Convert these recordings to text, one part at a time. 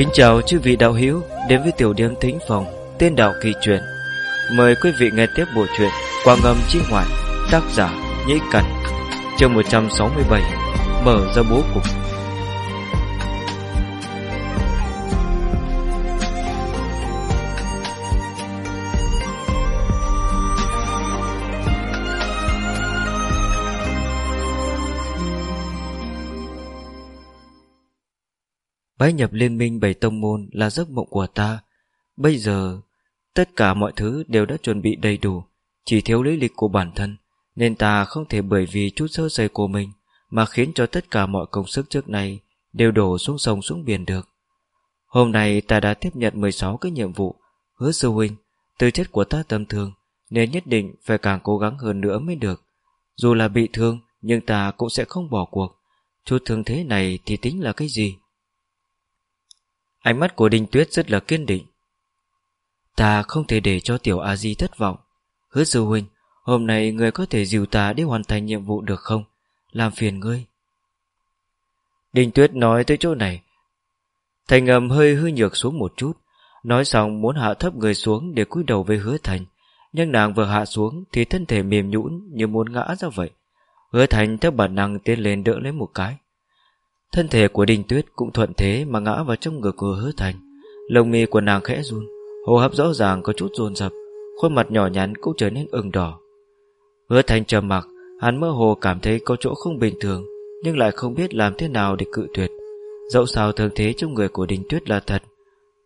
Kính chào chư vị đạo hữu đến với tiểu điểm thính phòng tên đạo kỳ truyện. Mời quý vị nghe tiếp bộ truyện Quang âm chi ngoại, tác giả Nhĩ Cẩn chương 167 mở ra bố cục. Bái nhập liên minh bảy tông môn là giấc mộng của ta. Bây giờ, tất cả mọi thứ đều đã chuẩn bị đầy đủ, chỉ thiếu lý lịch của bản thân, nên ta không thể bởi vì chút sơ sẩy của mình mà khiến cho tất cả mọi công sức trước này đều đổ xuống sông xuống biển được. Hôm nay ta đã tiếp nhận 16 cái nhiệm vụ, hứa sư huynh, tư chất của ta tầm thường, nên nhất định phải càng cố gắng hơn nữa mới được. Dù là bị thương, nhưng ta cũng sẽ không bỏ cuộc. Chút thương thế này thì tính là cái gì? Ánh mắt của Đinh Tuyết rất là kiên định. Ta không thể để cho tiểu A-di thất vọng. Hứa sư huynh, hôm nay người có thể dìu ta để hoàn thành nhiệm vụ được không? Làm phiền ngươi. Đinh Tuyết nói tới chỗ này. Thành âm hơi hư nhược xuống một chút. Nói xong muốn hạ thấp người xuống để cúi đầu với hứa thành. Nhưng nàng vừa hạ xuống thì thân thể mềm nhũn như muốn ngã ra vậy. Hứa thành theo bản năng tiến lên đỡ lấy một cái. Thân thể của Đinh Tuyết cũng thuận thế mà ngã vào trong ngực của hứa thành. Lông mi của nàng khẽ run, Hô hấp rõ ràng có chút rồn rập Khuôn mặt nhỏ nhắn cũng trở nên ửng đỏ. Hứa thành trầm mặc, Hắn mơ hồ cảm thấy có chỗ không bình thường, Nhưng lại không biết làm thế nào để cự tuyệt. Dẫu sao thường thế trong người của Đinh Tuyết là thật,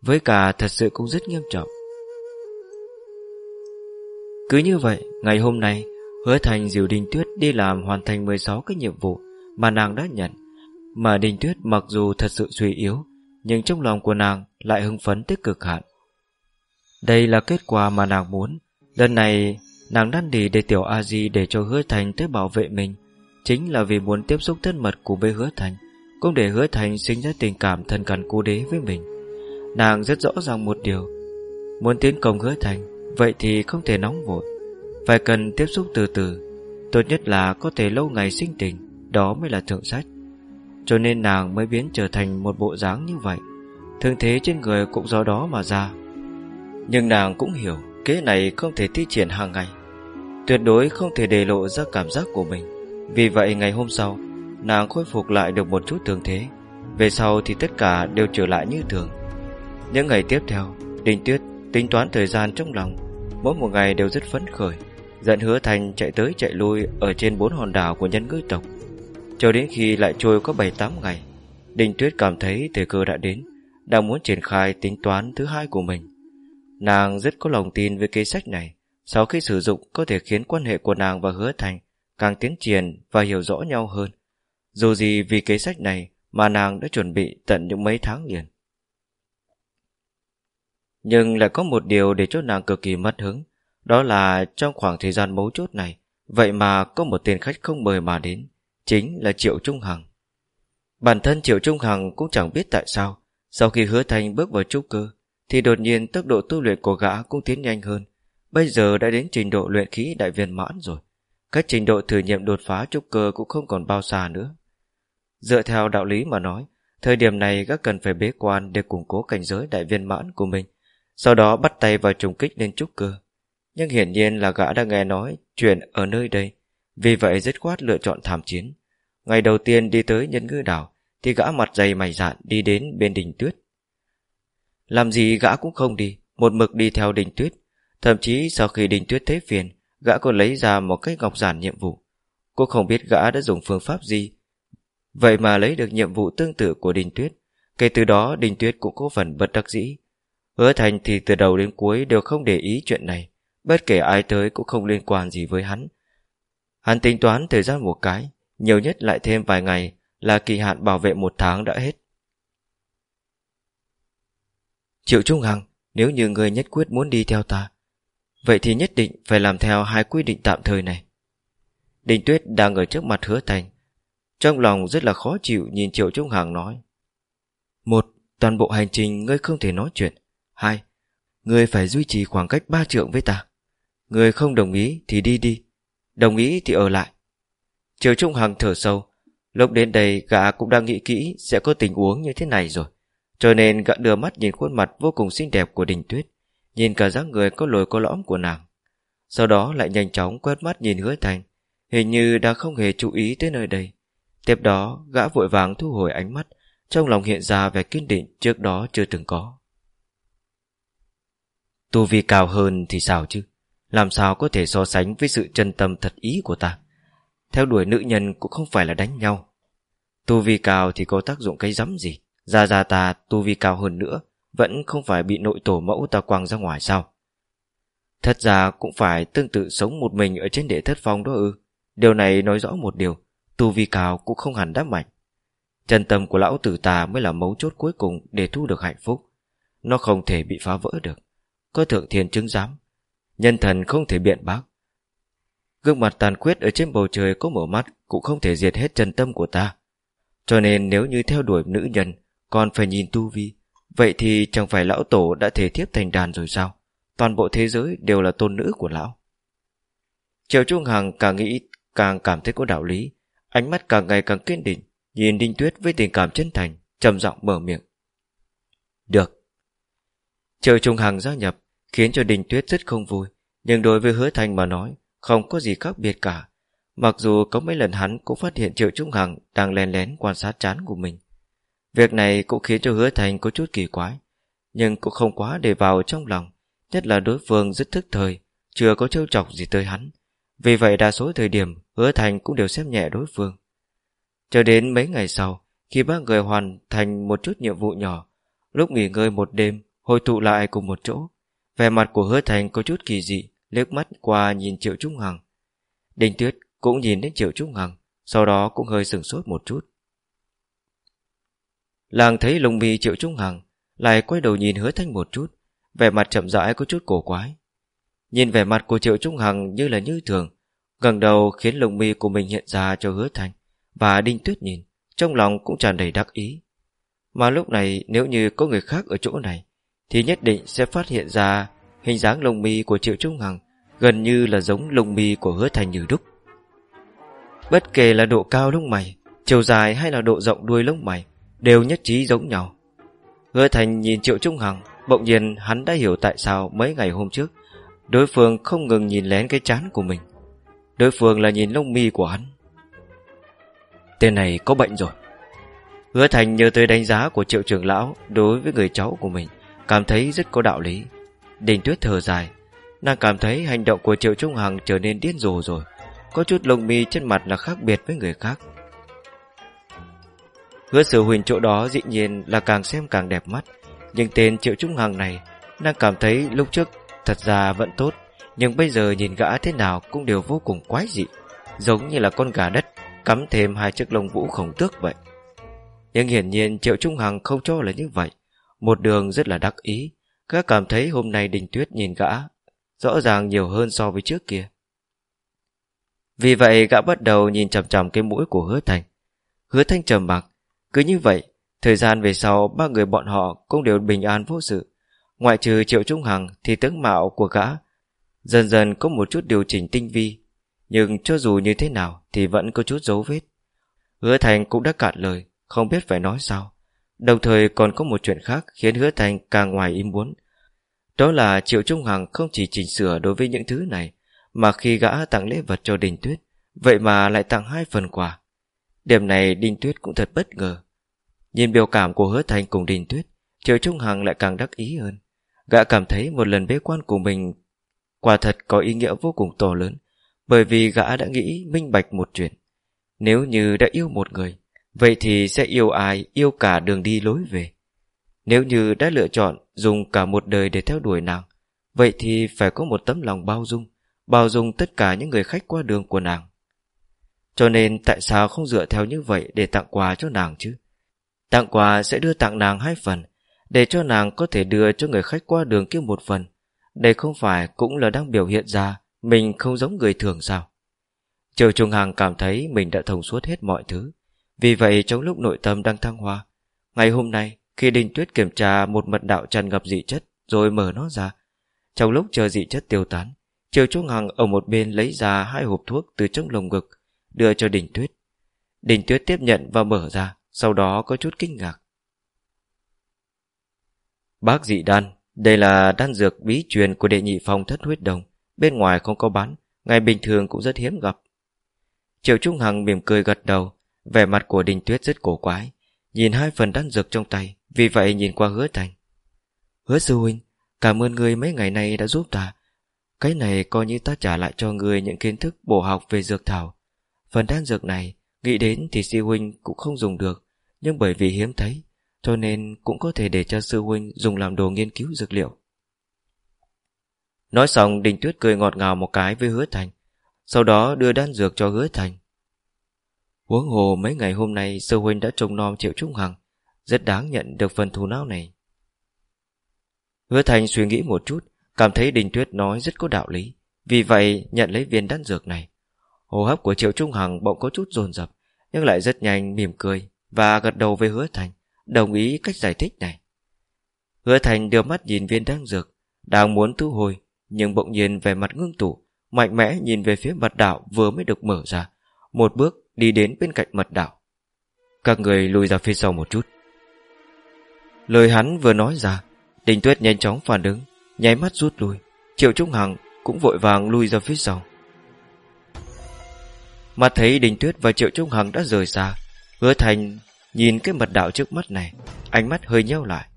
Với cả thật sự cũng rất nghiêm trọng. Cứ như vậy, Ngày hôm nay, Hứa thành dìu Đinh Tuyết đi làm hoàn thành 16 cái nhiệm vụ Mà nàng đã nhận mà Đình Tuyết mặc dù thật sự suy yếu, Nhưng trong lòng của nàng lại hưng phấn tích cực hạn. Đây là kết quả mà nàng muốn. Lần này, nàng năn nỉ để tiểu A-di để cho hứa thành tới bảo vệ mình, Chính là vì muốn tiếp xúc thân mật cùng với hứa thành, Cũng để hứa thành sinh ra tình cảm thân cận cô đế với mình. Nàng rất rõ ràng một điều, Muốn tiến công hứa thành, Vậy thì không thể nóng vội, Phải cần tiếp xúc từ từ, Tốt nhất là có thể lâu ngày sinh tình, Đó mới là thượng sách cho nên nàng mới biến trở thành một bộ dáng như vậy. Thương thế trên người cũng do đó mà ra. Nhưng nàng cũng hiểu, Kế này không thể thi triển hàng ngày. Tuyệt đối không thể đề lộ ra cảm giác của mình. Vì vậy ngày hôm sau, Nàng khôi phục lại được một chút thương thế. Về sau thì tất cả đều trở lại như thường. Những ngày tiếp theo, Đinh Tuyết tính toán thời gian trong lòng. Mỗi một ngày đều rất phấn khởi Dẫn hứa thành chạy tới chạy lui Ở trên bốn hòn đảo của nhân ngư tộc cho đến khi lại trôi có 7-8 ngày, Đinh Tuyết cảm thấy thời cơ đã đến, Đang muốn triển khai tính toán thứ hai của mình. Nàng rất có lòng tin với kế sách này, Sau khi sử dụng có thể khiến quan hệ của nàng và hứa thành Càng tiến triển và hiểu rõ nhau hơn. Dù gì vì kế sách này Mà nàng đã chuẩn bị tận những mấy tháng liền. Nhưng lại có một điều để cho nàng cực kỳ mất hứng, Đó là trong khoảng thời gian mấu chốt này, Vậy mà có một tên khách không mời mà đến chính là Triệu Trung Hằng. Bản thân Triệu Trung Hằng cũng chẳng biết tại sao, sau khi hứa thành bước vào trúc cơ, thì đột nhiên tốc độ tu luyện của gã cũng tiến nhanh hơn. Bây giờ đã đến trình độ luyện khí đại viên mãn rồi. cách trình độ thử nghiệm đột phá trúc cơ cũng không còn bao xa nữa. Dựa theo đạo lý mà nói, thời điểm này gã cần phải bế quan để củng cố cảnh giới đại viên mãn của mình, sau đó bắt tay vào trùng kích lên trúc cơ. Nhưng hiển nhiên là gã đã nghe nói chuyện ở nơi đây, vì vậy dứt khoát lựa chọn tham chiến. Ngày đầu tiên đi tới nhân ngư đảo, Thì gã mặt dày mày dạn đi đến bên đỉnh tuyết. Làm gì gã cũng không đi, Một mực đi theo đỉnh tuyết. Thậm chí sau khi đỉnh tuyết thế phiền, Gã còn lấy ra một cái ngọc giản nhiệm vụ. Cô không biết gã đã dùng phương pháp gì. Vậy mà lấy được nhiệm vụ tương tự của Đình Tuyết. Kể từ đó Đình Tuyết cũng có phần bất đắc dĩ. Hứa Thành thì từ đầu đến cuối đều không để ý chuyện này. Bất kể ai tới cũng không liên quan gì với hắn. Hắn tính toán thời gian một cái, nhiều nhất lại thêm vài ngày là kỳ hạn bảo vệ một tháng đã hết. Triệu Trung Hằng, nếu như người nhất quyết muốn đi theo ta, vậy thì nhất định phải làm theo hai quy định tạm thời này. Đình Tuyết đang ở trước mặt hứa thành, trong lòng rất là khó chịu nhìn Triệu Trung Hằng nói. Một, toàn bộ hành trình ngươi không thể nói chuyện. Hai, ngươi phải duy trì khoảng cách ba trượng với ta. Ngươi không đồng ý thì đi đi. Đồng ý thì ở lại Triều Trung Hằng thở sâu Lúc đến đây gã cũng đang nghĩ kỹ Sẽ có tình huống như thế này rồi Cho nên gã đưa mắt nhìn khuôn mặt vô cùng xinh đẹp của Đình Tuyết, nhìn cả dáng người có lồi có lõm của nàng. Sau đó lại nhanh chóng quét mắt nhìn hứa thành, hình như đã không hề chú ý tới nơi đây. Tiếp đó, gã vội vàng thu hồi ánh mắt, trong lòng hiện ra vẻ kiên định trước đó chưa từng có. Tu vi cao hơn thì sao chứ? Làm sao có thể so sánh với sự chân tâm thật ý của ta? Theo đuổi nữ nhân cũng không phải là đánh nhau. Tu vi cao thì có tác dụng cái rắm gì? Ra ra ta tu vi cao hơn nữa, vẫn không phải bị nội tổ mẫu ta quăng ra ngoài sao? Thật ra cũng phải tương tự sống một mình ở trên đệ thất phong đó ư. Điều này nói rõ một điều, tu vi cao cũng không hẳn đáp mạnh. Chân tâm của lão tử ta mới là mấu chốt cuối cùng để thu được hạnh phúc. Nó không thể bị phá vỡ được. Có thượng thiên chứng giám. Nhân thần không thể biện bác. Gương mặt tàn quyết ở trên bầu trời có mở mắt cũng không thể diệt hết chân tâm của ta. Cho nên nếu như theo đuổi nữ nhân còn phải nhìn tu vi, vậy thì chẳng phải lão tổ đã thể thiếp thành đàn rồi sao? Toàn bộ thế giới đều là tôn nữ của lão. Triệu Trung Hằng càng nghĩ càng cảm thấy có đạo lý, ánh mắt càng ngày càng kiên định, nhìn Đinh Tuyết với tình cảm chân thành, trầm giọng mở miệng. Được. Triệu Trung Hằng gia nhập, khiến cho đình Tuyết rất không vui, nhưng đối với hứa thành mà nói, không có gì khác biệt cả. Mặc dù có mấy lần hắn cũng phát hiện Triệu Trung Hằng đang lén lén quan sát chán của mình. Việc này cũng khiến cho hứa thành có chút kỳ quái, nhưng cũng không quá để vào trong lòng, nhất là đối phương rất thức thời, chưa có trêu chọc gì tới hắn. Vì vậy đa số thời điểm hứa thành cũng đều xem nhẹ đối phương. Cho đến mấy ngày sau, khi ba người hoàn thành một chút nhiệm vụ nhỏ, lúc nghỉ ngơi một đêm, hồi tụ lại cùng một chỗ, vẻ mặt của hứa thành có chút kỳ dị, liếc mắt qua nhìn Triệu Trung Hằng. Đinh Tuyết cũng nhìn đến Triệu Trung Hằng, sau đó cũng hơi sừng sốt một chút. Làng thấy lông mi Triệu Trung Hằng, lại quay đầu nhìn hứa thanh một chút, vẻ mặt chậm rãi có chút cổ quái. Nhìn vẻ mặt của Triệu Trung Hằng như là như thường, gần đầu khiến lông mi của mình hiện ra cho hứa thanh, và Đinh Tuyết nhìn, trong lòng cũng tràn đầy đắc ý. Mà lúc này nếu như có người khác ở chỗ này, thì nhất định sẽ phát hiện ra hình dáng lông mi của Triệu Trung Hằng gần như là giống lông mi của hứa thành như đúc. Bất kể là độ cao lông mày, chiều dài hay là độ rộng đuôi lông mày, đều nhất trí giống nhau. Hứa thành nhìn Triệu Trung Hằng, bỗng nhiên hắn đã hiểu tại sao mấy ngày hôm trước, đối phương không ngừng nhìn lén cái chán của mình. Đối phương là nhìn lông mi của hắn. Tên này có bệnh rồi. Hứa thành nhớ tới đánh giá của triệu trưởng lão đối với người cháu của mình, cảm thấy rất có đạo lý. Đình tuyết thở dài, nàng cảm thấy hành động của triệu trung hằng trở nên điên rồ rồi. Có chút lông mi trên mặt là khác biệt với người khác. Hứa sử huỳnh chỗ đó dĩ nhiên là càng xem càng đẹp mắt, nhưng tên triệu trung hằng này, nàng cảm thấy lúc trước thật ra vẫn tốt, nhưng bây giờ nhìn gã thế nào cũng đều vô cùng quái dị, giống như là con gà đất cắm thêm hai chiếc lông vũ khổng tước vậy. Nhưng hiển nhiên Triệu Trung Hằng không cho là như vậy. Một đường rất là đắc ý, gã cảm thấy hôm nay Đình Tuyết nhìn gã rõ ràng nhiều hơn so với trước kia. Vì vậy gã bắt đầu nhìn chằm chằm cái mũi của hứa thành. Hứa thanh trầm mặc, cứ như vậy, thời gian về sau ba người bọn họ cũng đều bình an vô sự. Ngoại trừ Triệu Trung Hằng thì tướng mạo của gã dần dần có một chút điều chỉnh tinh vi nhưng cho dù như thế nào Thì vẫn có chút dấu vết Hứa Thành cũng đã cạn lời Không biết phải nói sao Đồng thời còn có một chuyện khác Khiến Hứa Thành càng ngoài ý muốn. Đó là Triệu Trung Hằng không chỉ chỉnh sửa Đối với những thứ này, Mà khi gã tặng lễ vật cho Đình Tuyết, Vậy mà lại tặng hai phần quà. Điểm này Đinh Tuyết cũng thật bất ngờ. Nhìn biểu cảm của Hứa Thành cùng Đình Tuyết, Triệu Trung Hằng lại càng đắc ý hơn. Gã cảm thấy một lần bế quan của mình Quả thật có ý nghĩa vô cùng to lớn, bởi vì gã đã nghĩ minh bạch một chuyện. Nếu như đã yêu một người Vậy thì sẽ yêu ai, Yêu cả đường đi lối về? Nếu như đã lựa chọn Dùng cả một đời để theo đuổi nàng, Vậy thì phải có một tấm lòng bao dung Bao dung tất cả những người khách qua đường của nàng. Cho nên tại sao không dựa theo như vậy Để tặng quà cho nàng chứ? Tặng quà sẽ đưa tặng nàng hai phần, Để cho nàng có thể đưa cho người khách qua đường kia một phần. Đây không phải cũng là đang biểu hiện ra mình không giống người thường sao? Triều Trung Hằng cảm thấy Mình đã thông suốt hết mọi thứ vì vậy trong lúc nội tâm đang thăng hoa Ngày hôm nay khi Đinh Tuyết kiểm tra Một mật đạo tràn ngập dị chất Rồi mở nó ra Trong lúc chờ dị chất tiêu tán Triều Trung Hằng ở một bên lấy ra hai hộp thuốc Từ trong lồng ngực Đưa cho Đinh Tuyết Đinh Tuyết tiếp nhận và mở ra Sau đó có chút kinh ngạc Bác dị đan, đây là đan dược bí truyền của đệ nhị phong thất huyết đồng. Bên ngoài không có bán, ngày bình thường cũng rất hiếm gặp. Triệu Trung Hằng mỉm cười gật đầu, vẻ mặt của Đình Tuyết rất cổ quái, nhìn hai phần đan dược trong tay, vì vậy nhìn qua hứa thành. Hứa sư huynh, cảm ơn người mấy ngày nay đã giúp ta. Cái này coi như ta trả lại cho người những kiến thức bổ học về dược thảo. Phần đan dược này, nghĩ đến thì sư huynh cũng không dùng được, nhưng bởi vì hiếm thấy, cho nên cũng có thể để cho sư huynh dùng làm đồ nghiên cứu dược liệu. Nói xong Đình Tuyết cười ngọt ngào một cái với hứa thành, sau đó đưa đan dược cho hứa thành. Huống hồ mấy ngày hôm nay sư huynh đã trông nom triệu trung hằng, rất đáng nhận được phần thù não này. Hứa thành suy nghĩ một chút, cảm thấy Đình Tuyết nói rất có đạo lý, vì vậy nhận lấy viên đan dược này. Hô hấp của Triệu Trung Hằng bỗng có chút dồn dập, nhưng lại rất nhanh mỉm cười và gật đầu với Hứa Thành, đồng ý cách giải thích này. Hứa Thành đưa mắt nhìn viên đan dược, đang muốn thu hồi, nhưng bỗng nhiên về mặt ngưng tụ, mạnh mẽ nhìn về phía mặt đạo vừa mới được mở ra, một bước đi đến bên cạnh mật đạo. Các người lùi ra phía sau một chút. Lời hắn vừa nói ra, Đình Tuyết nhanh chóng phản ứng, nháy mắt rút lui, Triệu Trung Hằng cũng vội vàng lui ra phía sau. Mà thấy Đình Tuyết và Triệu Trung Hằng đã rời xa, Hứa Thành nhìn cái mật đạo trước mắt này, ánh mắt hơi nheo lại.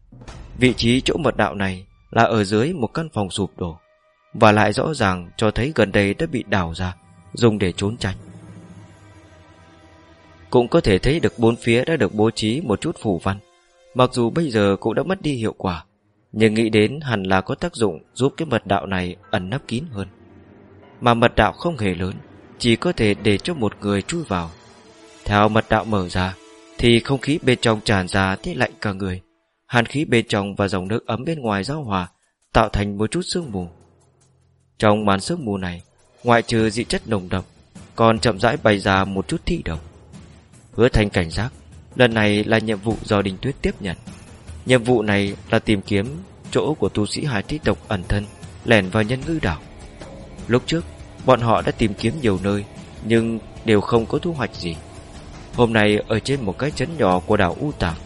Vị trí chỗ mật đạo này là ở dưới một căn phòng sụp đổ, và lại rõ ràng cho thấy gần đây đã bị đào ra, dùng để trốn tránh. Cũng có thể thấy được bốn phía đã được bố trí một chút phủ văn, mặc dù bây giờ cũng đã mất đi hiệu quả, nhưng nghĩ đến hẳn là có tác dụng giúp cái mật đạo này ẩn nấp kín hơn. Mà mật đạo không hề lớn, chỉ có thể để cho một người chui vào. Theo mật đạo mở ra, thì không khí bên trong tràn ra thế lạnh cả người. Hàn khí bên trong và dòng nước ấm bên ngoài giao hòa, tạo thành một chút sương mù. Trong màn sương mù này, ngoại trừ dị chất nồng đậm, còn chậm rãi bày ra một chút thi độc. Hứa thành cảnh giác, lần này là nhiệm vụ do Đình Tuyết tiếp nhận. Nhiệm vụ này là tìm kiếm chỗ của tu sĩ hải thi tộc ẩn thân, lẻn vào nhân ngư đảo. Lúc trước, bọn họ đã tìm kiếm nhiều nơi, nhưng đều không có thu hoạch gì. Hôm nay ở trên một cái chấn nhỏ của đảo U Tạc,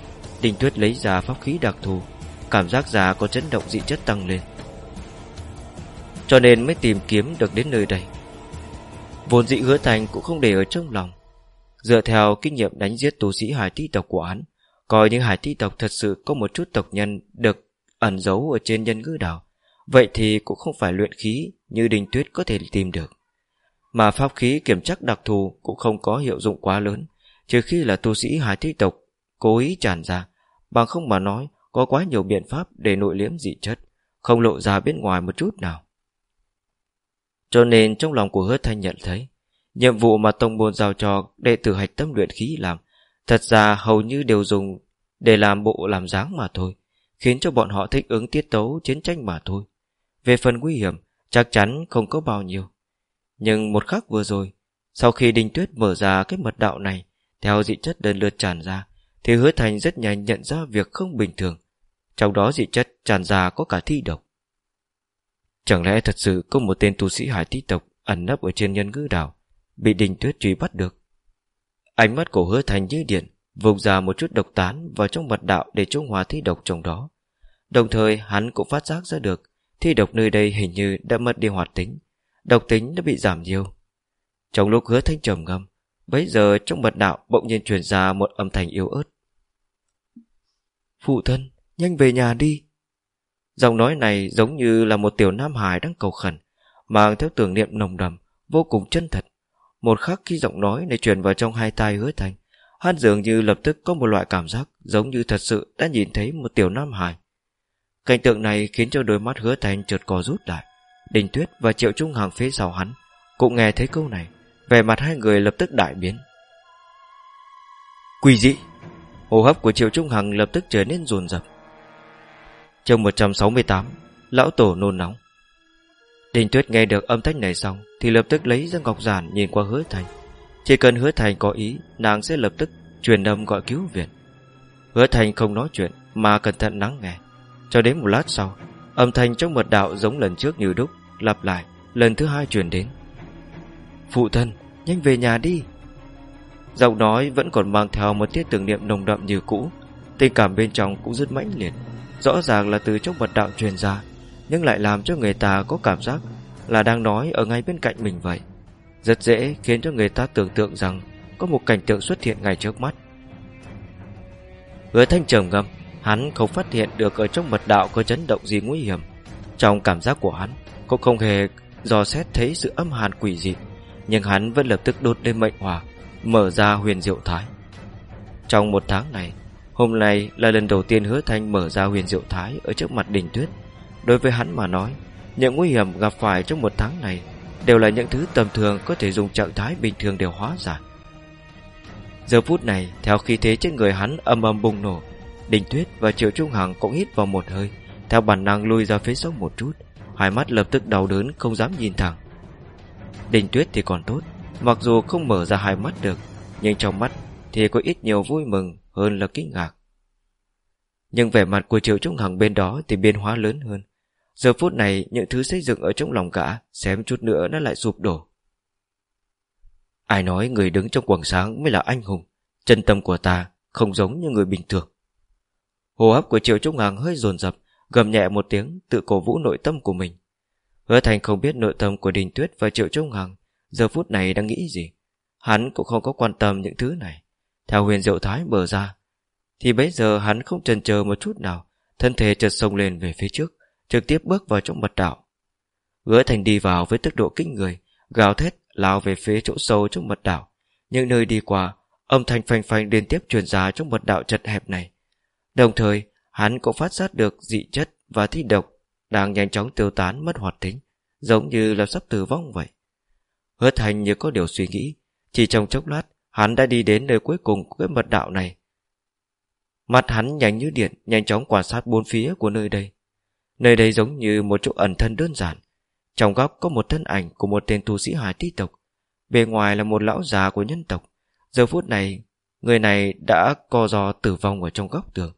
Đình Tuyết lấy ra pháp khí đặc thù, cảm giác già có chấn động dị chất tăng lên. Cho nên mới tìm kiếm được đến nơi đây. Vốn dị hứa thành cũng không để ở trong lòng. Dựa theo kinh nghiệm đánh giết tu sĩ hải thi tộc của hắn, coi như hải thi tộc thật sự có một chút tộc nhân được ẩn giấu ở trên nhân ngư đảo, vậy thì cũng không phải luyện khí như Đình Tuyết có thể tìm được. Mà pháp khí kiểm chắc đặc thù cũng không có hiệu dụng quá lớn, trừ khi là tu sĩ hải thi tộc cố ý tràn ra, bằng không mà nói có quá nhiều biện pháp để nội liếm dị chất, không lộ ra bên ngoài một chút nào. Cho nên trong lòng của hứa thanh nhận thấy, nhiệm vụ mà tông môn giao cho đệ tử hạch tâm luyện khí làm, thật ra hầu như đều dùng để làm bộ làm dáng mà thôi, khiến cho bọn họ thích ứng tiết tấu chiến tranh mà thôi. Về phần nguy hiểm, chắc chắn không có bao nhiêu. Nhưng một khắc vừa rồi, sau khi Đinh Tuyết mở ra cái mật đạo này, theo dị chất đơn lượt tràn ra, thì hứa thành rất nhanh nhận ra việc không bình thường. Trong đó dị chất tràn ra có cả thi độc. Chẳng lẽ thật sự có một tên tu sĩ hải thi tộc ẩn nấp ở trên nhân ngư đảo, bị đình Tuyết truy bắt được? Ánh mắt của hứa thành như điện, vùng ra một chút độc tán vào trong mật đạo để trung hòa thi độc trong đó. Đồng thời hắn cũng phát giác ra được thi độc nơi đây hình như đã mất đi hoạt tính, độc tính đã bị giảm nhiều. Trong lúc hứa thanh trầm ngâm, bấy giờ trong mật đạo bỗng nhiên truyền ra một âm thanh yếu ớt. Phụ thân, nhanh về nhà đi. Giọng nói này giống như là một tiểu nam hài đang cầu khẩn, mang theo tưởng niệm nồng đầm, vô cùng chân thật. Một khắc khi giọng nói này truyền vào trong hai tai hứa thành, hắn dường như lập tức có một loại cảm giác giống như thật sự đã nhìn thấy một tiểu nam hài. Cảnh tượng này khiến cho đôi mắt hứa thành chợt co rút lại. Đình Tuyết và Triệu Trung Hàng phía sau hắn cũng nghe thấy câu này, vẻ mặt hai người lập tức đại biến. Quỳ dị! Hô hấp của Triệu Trung Hằng lập tức trở nên rồn rập. Chương 168 Lão Tổ nôn nóng Đình Tuyết nghe được âm thanh này xong Thì lập tức lấy ra ngọc giản nhìn qua hứa thành. Chỉ cần hứa thành có ý, Nàng sẽ lập tức truyền âm gọi cứu viện. Hứa thành không nói chuyện Mà cẩn thận lắng nghe. Cho đến một lát sau, Âm thanh trong mật đạo giống lần trước như đúc, Lặp lại, lần thứ hai truyền đến. Phụ thân, Nhanh về nhà đi. Giọng nói vẫn còn mang theo một tiết tưởng niệm nồng đậm như cũ. Tình cảm bên trong cũng rất mãnh liệt. Rõ ràng là từ trong mật đạo truyền ra. Nhưng lại làm cho người ta có cảm giác Là đang nói ở ngay bên cạnh mình vậy. Rất dễ khiến cho người ta tưởng tượng rằng Có một cảnh tượng xuất hiện ngay trước mắt. Hứa thanh trầm ngâm, Hắn không phát hiện được ở trong mật đạo có chấn động gì nguy hiểm. Trong cảm giác của hắn, Cũng không hề dò xét thấy sự âm hàn quỷ dị, Nhưng hắn vẫn lập tức đốt lên mệnh hỏa, Mở ra huyền diệu thái. Trong một tháng này, Hôm nay là lần đầu tiên hứa thanh mở ra huyền diệu thái Ở trước mặt đỉnh tuyết. Đối với hắn mà nói, Những nguy hiểm gặp phải trong một tháng này Đều là những thứ tầm thường có thể dùng trạng thái bình thường đều hóa giải. Giờ phút này, Theo khí thế trên người hắn âm âm bùng nổ, Đình Tuyết và Triệu Trung Hằng cũng hít vào một hơi, Theo bản năng lui ra phía sau một chút, Hai mắt lập tức đau đớn, không dám nhìn thẳng. Đình Tuyết thì còn tốt, Mặc dù không mở ra hai mắt được, Nhưng trong mắt thì có ít nhiều vui mừng Hơn là kinh ngạc. Nhưng vẻ mặt của Triệu Trung Hằng bên đó Thì biến hóa lớn hơn. Giờ phút này, những thứ xây dựng ở trong lòng cả, Xém chút nữa nó lại sụp đổ. Ai nói người đứng trong quầng sáng mới là anh hùng? Chân tâm của ta không giống như người bình thường. Hô hấp của Triệu Trung Hằng hơi dồn dập, Gầm nhẹ một tiếng, tự cổ vũ nội tâm của mình. Hứa Thành không biết nội tâm của Đình Tuyết và Triệu Trung Hằng Giờ phút này đang nghĩ gì. Hắn cũng không có quan tâm những thứ này. Theo huyền diệu thái mở ra, Thì bây giờ hắn không chần chờ một chút nào, Thân thể chợt sông lên về phía trước. Trực tiếp bước vào trong mật đạo Hứa Thành đi vào với tốc độ kinh người Gào thét lao về phía chỗ sâu trong mật đạo Những nơi đi qua Âm thanh phanh phanh liên tiếp truyền ra trong mật đạo chật hẹp này Đồng thời, hắn cũng phát giác được dị chất và thi độc đang nhanh chóng tiêu tán mất hoạt tính, giống như là sắp tử vong vậy. Hứa thành như có điều suy nghĩ, chỉ trong chốc lát, hắn đã đi đến nơi cuối cùng của cái mật đạo này. Mặt hắn nhanh như điện, nhanh chóng quan sát bốn phía của nơi đây. Nơi đây giống như một chỗ ẩn thân đơn giản. Trong góc có một thân ảnh của một tên tu sĩ hải Ti tộc. Bề ngoài là một lão già của nhân tộc. Giờ phút này, người này đã co do tử vong ở trong góc tường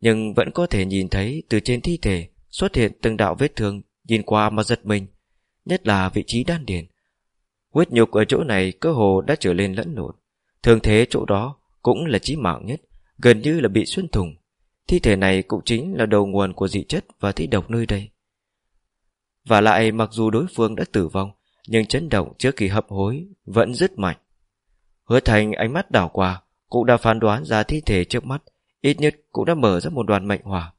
nhưng vẫn có thể nhìn thấy từ trên thi thể xuất hiện từng đạo vết thương nhìn qua mà giật mình, nhất là vị trí đan điền. Huyết nhục ở chỗ này cơ hồ đã trở lên lẫn lộn, thường thế chỗ đó cũng là chí mạng nhất, gần như là bị xuyên thủng. Thi thể này cũng chính là đầu nguồn của dị chất và thi độc nơi đây. Và lại mặc dù đối phương đã tử vong, nhưng chấn động trước kỳ hấp hối vẫn rất mạnh. Hứa thành ánh mắt đảo qua, cũng đã phán đoán ra thi thể trước mắt ít nhất cũng đã mở ra một đoàn mệnh hỏa.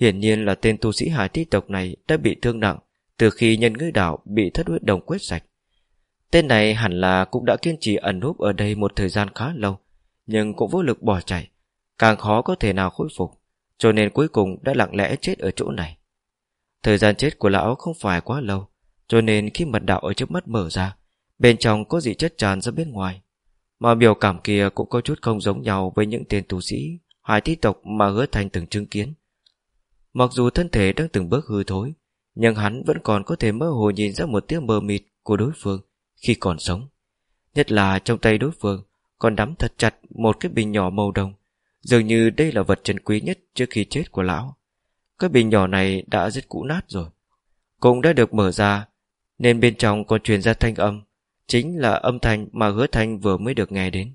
Hiển nhiên là tên tu sĩ hải thi tộc này đã bị thương nặng từ khi nhân ngư đảo bị thất huyết đồng quét sạch. Tên này hẳn là cũng đã kiên trì ẩn núp ở đây một thời gian khá lâu, nhưng cũng vô lực bỏ chạy, càng khó có thể nào khôi phục, cho nên cuối cùng đã lặng lẽ chết ở chỗ này. Thời gian chết của lão không phải quá lâu, cho nên khi mật đạo ở trước mắt mở ra, bên trong có dị chất tràn ra bên ngoài. Mà biểu cảm kia cũng có chút không giống nhau với những tên tu sĩ hai thi tộc mà hứa thành từng chứng kiến. Mặc dù thân thể đang từng bước hư thối, nhưng hắn vẫn còn có thể mơ hồ nhìn ra một tia mờ mịt của đối phương khi còn sống. Nhất là trong tay đối phương còn đắm thật chặt một cái bình nhỏ màu đồng, dường như đây là vật trân quý nhất trước khi chết của lão. Cái bình nhỏ này đã rất cũ nát rồi, cũng đã được mở ra, nên bên trong còn truyền ra thanh âm, chính là âm thanh mà hứa thanh vừa mới được nghe đến.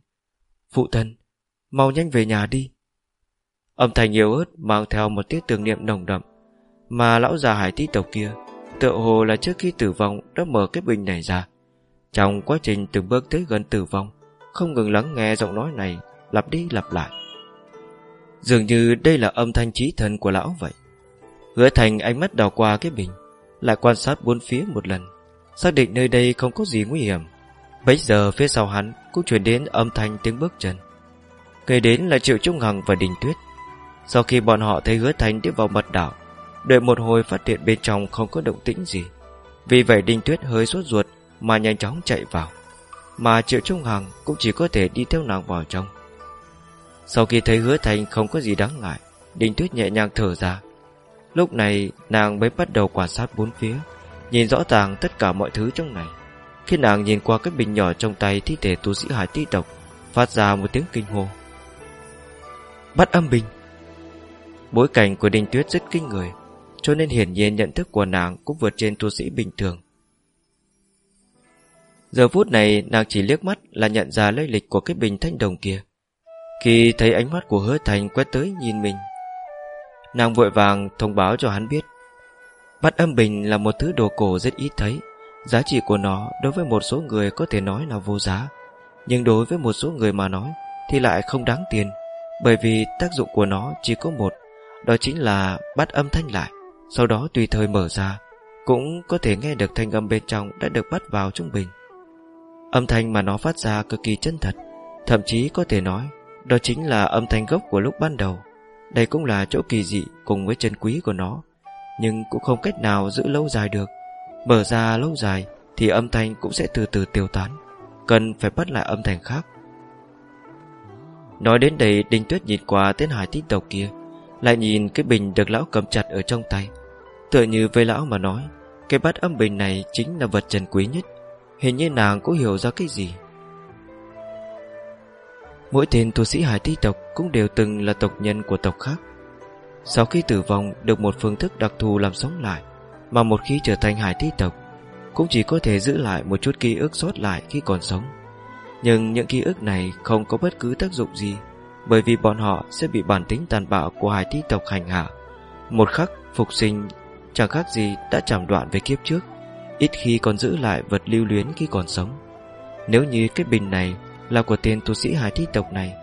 Phụ thân, mau nhanh về nhà đi. Âm thanh yếu ớt mang theo một tiết tưởng niệm nồng đậm Mà lão già hải tí tộc kia Tựa hồ là trước khi tử vong Đã mở cái bình này ra Trong quá trình từng bước tới gần tử vong Không ngừng lắng nghe giọng nói này Lặp đi lặp lại Dường như đây là âm thanh trí thần của lão vậy. Hứa thành ánh mắt đào qua cái bình, Lại quan sát bốn phía một lần, Xác định nơi đây không có gì nguy hiểm. Bấy giờ phía sau hắn Cũng chuyển đến âm thanh tiếng bước chân. Kể đến là Triệu Trung Hằng và Đình Tuyết. Sau khi bọn họ thấy hứa thành đi vào mật đảo Đợi một hồi phát hiện bên trong không có động tĩnh gì. Vì vậy Đinh Tuyết hơi sốt ruột Mà nhanh chóng chạy vào, Mà Triệu Trung Hằng cũng chỉ có thể đi theo nàng vào trong. Sau khi thấy hứa thành không có gì đáng ngại, Đinh Tuyết nhẹ nhàng thở ra. Lúc này, nàng mới bắt đầu quan sát bốn phía, Nhìn rõ ràng tất cả mọi thứ trong này. Khi nàng nhìn qua cái bình nhỏ trong tay thi thể tu sĩ hải tí tộc, Phát ra một tiếng kinh hô. Bắt âm bình! Bối cảnh của Đinh Tuyết rất kinh người, Cho nên hiển nhiên nhận thức của nàng Cũng vượt trên tu sĩ bình thường. Giờ phút này, nàng chỉ liếc mắt Là nhận ra lây lịch của cái bình thanh đồng kia. Khi thấy ánh mắt của hứa thành quét tới nhìn mình, Nàng vội vàng thông báo cho hắn biết. Bát âm bình là một thứ đồ cổ rất ít thấy, Giá trị của nó đối với một số người có thể nói là vô giá. Nhưng đối với một số người mà nói Thì lại không đáng tiền, Bởi vì tác dụng của nó chỉ có một, Đó chính là bắt âm thanh lại, Sau đó tùy thời mở ra, Cũng có thể nghe được thanh âm bên trong Đã được bắt vào trung bình. Âm thanh mà nó phát ra cực kỳ chân thật, Thậm chí có thể nói đó chính là âm thanh gốc của lúc ban đầu. Đây cũng là chỗ kỳ dị cùng với chân quý của nó, Nhưng cũng không cách nào giữ lâu dài được. Mở ra lâu dài Thì âm thanh cũng sẽ từ từ tiêu tán, Cần phải bắt lại âm thanh khác. Nói đến đây, Đinh Tuyết nhìn qua tên hải tít đầu kia, Lại nhìn cái bình được lão cầm chặt ở trong tay. Tựa như với lão mà nói, Cái bát âm bình này chính là vật trần quý nhất. Hình như nàng cũng hiểu ra cái gì. Mỗi tên tu sĩ hải thi tộc Cũng đều từng là tộc nhân của tộc khác. Sau khi tử vong, Được một phương thức đặc thù làm sống lại, Mà một khi trở thành hải thi tộc, Cũng chỉ có thể giữ lại một chút ký ức sót lại khi còn sống. Nhưng những ký ức này Không có bất cứ tác dụng gì, Bởi vì bọn họ sẽ bị bản tính tàn bạo Của hải thi tộc hành hạ. Một khắc phục sinh, Chẳng khác gì đã chạm đoạn về kiếp trước, Ít khi còn giữ lại vật lưu luyến khi còn sống. Nếu như cái bình này là của tên tu sĩ hải thi tộc này.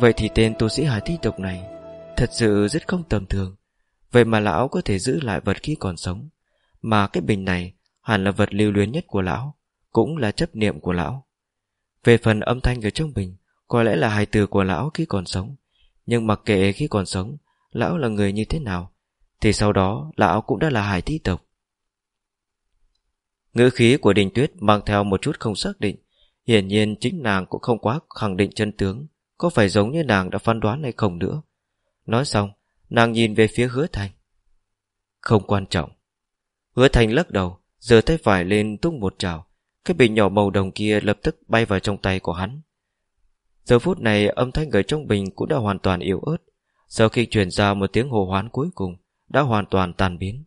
Vậy thì tên tu sĩ hải thi tộc này Thật sự rất không tầm thường. Vậy mà lão có thể giữ lại vật khi còn sống. Mà cái bình này Hẳn là vật lưu luyến nhất của lão, Cũng là chấp niệm của lão. Về phần âm thanh ở trong bình, Có lẽ là hài từ của lão khi còn sống. Nhưng mặc kệ khi còn sống, Lão là người như thế nào, Thì sau đó lão cũng đã là hải thi tộc. Ngữ khí của Đình Tuyết mang theo một chút không xác định. Hiển nhiên chính nàng cũng không quá khẳng định chân tướng, Có phải giống như nàng đã phán đoán hay không nữa. Nói xong, Nàng nhìn về phía hứa thành. Không quan trọng. Hứa thành lắc đầu Giờ tay phải lên tung một trào Cái bình nhỏ màu đồng kia lập tức bay vào trong tay của hắn. Giờ phút này âm thanh ở trong bình cũng đã hoàn toàn yếu ớt. Sau khi truyền ra một tiếng hồ hoán cuối cùng, Đã hoàn toàn tàn biến.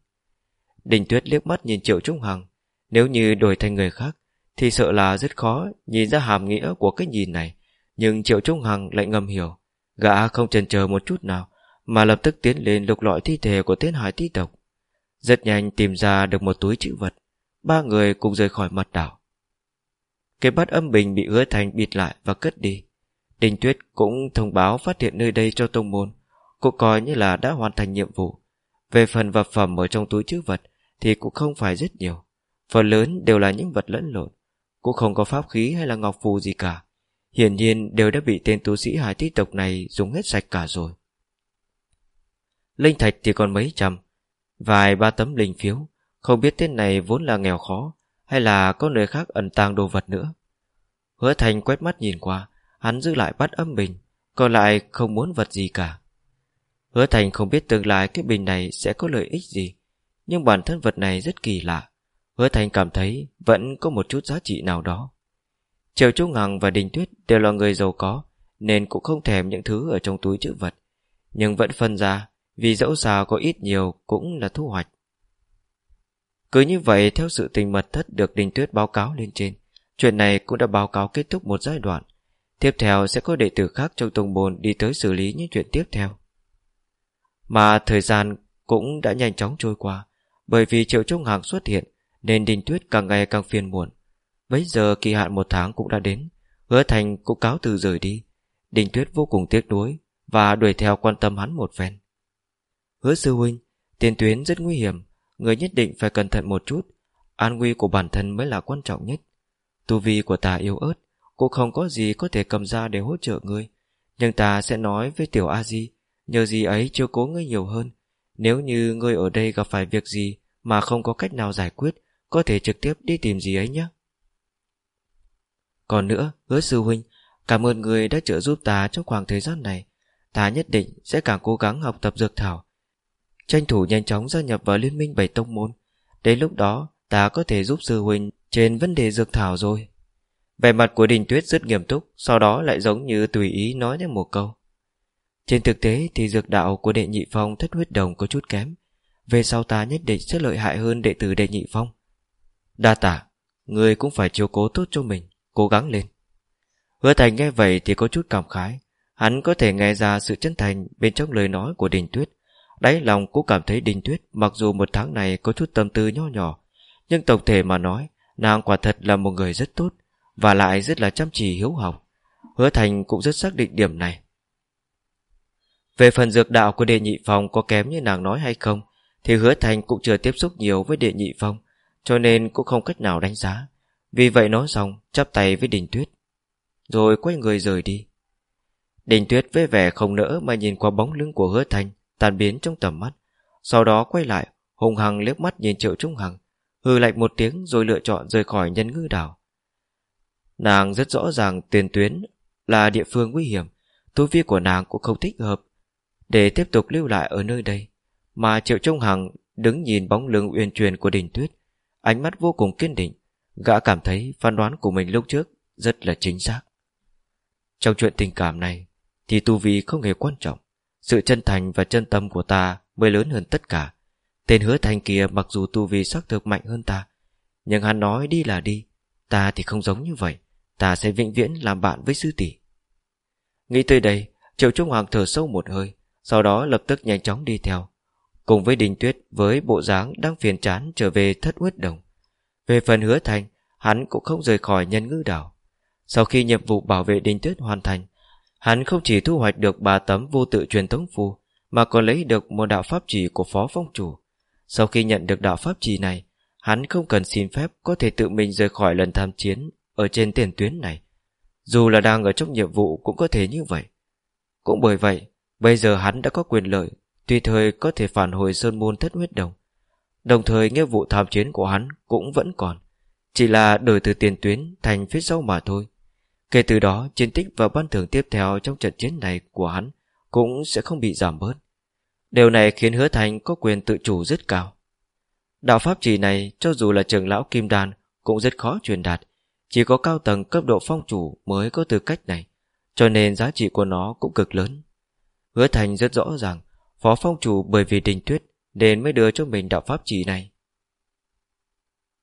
Đình Tuyết liếc mắt nhìn Triệu Trung Hằng. Nếu như đổi thành người khác thì sợ là rất khó nhìn ra hàm nghĩa của cái nhìn này. Nhưng Triệu Trung Hằng lại ngầm hiểu, Gã không chần chờ một chút nào, Mà lập tức tiến lên lục lọi thi thể của tên hải tí tộc. Rất nhanh tìm ra được một túi chữ vật, Ba người cùng rời khỏi mặt đảo. Cái bát âm bình bị hứa thành bịt lại và cất đi. Đình Tuyết cũng thông báo phát hiện nơi đây cho tông môn, Cô coi như là đã hoàn thành nhiệm vụ. Về phần vật phẩm ở trong túi chữ vật Thì cũng không phải rất nhiều. Phần lớn đều là những vật lẫn lộn cũng không có pháp khí hay là ngọc phù gì cả. Hiển nhiên đều đã bị tên tu sĩ hải tí tộc này dùng hết sạch cả rồi. Linh thạch thì còn mấy trăm, Vài ba tấm linh phiếu. Không biết tên này vốn là nghèo khó, Hay là có nơi khác ẩn tàng đồ vật nữa. Hứa thành quét mắt nhìn qua, Hắn giữ lại bắt âm bình, Còn lại không muốn vật gì cả. Hứa thành không biết tương lai cái bình này sẽ có lợi ích gì, Nhưng bản thân vật này rất kỳ lạ. Hứa Thành cảm thấy vẫn có một chút giá trị nào đó. Triều Trúc Hằng và Đình Tuyết đều là người giàu có, nên cũng không thèm những thứ ở trong túi chữ vật. Nhưng vẫn phân ra, vì dẫu sao có ít nhiều cũng là thu hoạch. Cứ như vậy, theo sự tình mật thất được Đình Tuyết báo cáo lên trên, chuyện này cũng đã báo cáo kết thúc một giai đoạn. Tiếp theo sẽ có đệ tử khác trong tông môn đi tới xử lý những chuyện tiếp theo. Mà thời gian cũng đã nhanh chóng trôi qua, bởi vì Triệu Trung Ngằng xuất hiện, nên Đinh Tuyết càng ngày càng phiền muộn. Bấy giờ kỳ hạn một tháng cũng đã đến, Hứa Thành cũng cáo từ rời đi. Đinh Tuyết vô cùng tiếc nuối Và đuổi theo quan tâm hắn một phen. Hứa sư huynh, Tiền tuyến rất nguy hiểm, Người nhất định phải cẩn thận một chút, An nguy của bản thân mới là quan trọng nhất. Tu vi của ta yếu ớt, Cũng không có gì có thể cầm ra để hỗ trợ ngươi. Nhưng ta sẽ nói với tiểu A-di Nhờ gì ấy chưa cố ngươi nhiều hơn. Nếu như ngươi ở đây gặp phải việc gì Mà không có cách nào giải quyết có thể trực tiếp đi tìm gì ấy nhé. Còn nữa, hứa sư huynh, Cảm ơn người đã trợ giúp ta trong khoảng thời gian này. Ta nhất định sẽ càng cố gắng học tập dược thảo. Tranh thủ nhanh chóng gia nhập vào liên minh bảy tông môn. Đến lúc đó, Ta có thể giúp sư huynh Trên vấn đề dược thảo rồi. Vẻ mặt của Đình Tuyết rất nghiêm túc, Sau đó lại giống như tùy ý nói đến một câu. Trên thực tế thì dược đạo của đệ nhị phong thất huyết đồng có chút kém. Về sau ta nhất định sẽ lợi hại hơn đệ tử đệ nhị phong. Đa tạ, Người cũng phải chiếu cố tốt cho mình, Cố gắng lên. Hứa thành nghe vậy thì có chút cảm khái. Hắn có thể nghe ra sự chân thành Bên trong lời nói của Đình Tuyết. Đáy lòng cũng cảm thấy Đình Tuyết Mặc dù một tháng này có chút tâm tư nho nhỏ, Nhưng tổng thể mà nói, Nàng quả thật là một người rất tốt, Và lại rất là chăm chỉ hiếu học. Hứa Thành cũng rất xác định điểm này. Về phần dược đạo của đệ nhị phòng Có kém như nàng nói hay không, Thì hứa Thành cũng chưa tiếp xúc nhiều với đệ nhị phong. Cho nên cũng không cách nào đánh giá. Vì vậy nói xong chắp tay với Đình Tuyết. Rồi quay người rời đi. Đình Tuyết với vẻ không nỡ Mà nhìn qua bóng lưng của hứa Thành Tàn biến trong tầm mắt. Sau đó quay lại Hùng Hằng liếc mắt nhìn Triệu Trung Hằng Hư lạnh một tiếng rồi lựa chọn rời khỏi nhân ngư đảo. Nàng rất rõ ràng tiền tuyến là địa phương nguy hiểm, tu vi của nàng cũng không thích hợp để tiếp tục lưu lại ở nơi đây. Mà Triệu Trung Hằng đứng nhìn bóng lưng uyên truyền của Đình Tuyết, ánh mắt vô cùng kiên định, gã cảm thấy phán đoán của mình lúc trước rất là chính xác. Trong chuyện tình cảm này thì tu vi không hề quan trọng, sự chân thành và chân tâm của ta mới lớn hơn tất cả. Tên hứa thành kia mặc dù tu vi xác thực mạnh hơn ta, nhưng hắn nói đi là đi, ta thì không giống như vậy. Ta sẽ vĩnh viễn làm bạn với sư tỷ Nghĩ tới đây Triệu Trung Hoàng thở sâu một hơi Sau đó lập tức nhanh chóng đi theo Cùng với Đình Tuyết với bộ dáng đang phiền chán trở về thất huyết đồng Về phần hứa thành Hắn cũng không rời khỏi nhân ngư đảo Sau khi nhiệm vụ bảo vệ Đình Tuyết hoàn thành Hắn không chỉ thu hoạch được ba tấm vô tự truyền thống phù Mà còn lấy được một đạo pháp chỉ của phó phong chủ Sau khi nhận được đạo pháp chỉ này Hắn không cần xin phép có thể tự mình rời khỏi lần tham chiến ở trên tiền tuyến này. Dù là đang ở trong nhiệm vụ cũng có thể như vậy. Cũng bởi vậy, bây giờ hắn đã có quyền lợi, tùy thời có thể phản hồi Sơn Môn thất huyết đồng. Đồng thời nghĩa vụ tham chiến của hắn cũng vẫn còn, chỉ là đổi từ tiền tuyến thành phía sau mà thôi. Kể từ đó, chiến tích và ban thưởng tiếp theo trong trận chiến này của hắn cũng sẽ không bị giảm bớt. Điều này khiến hứa thành có quyền tự chủ rất cao. Đạo pháp chỉ này, cho dù là trưởng lão Kim Đan, cũng rất khó truyền đạt, chỉ có cao tầng cấp độ phong chủ mới có tư cách này, cho nên giá trị của nó cũng cực lớn. Hứa Thành rất rõ ràng, phó phong chủ bởi vì đình tuyết nên mới đưa cho mình đạo pháp chỉ này.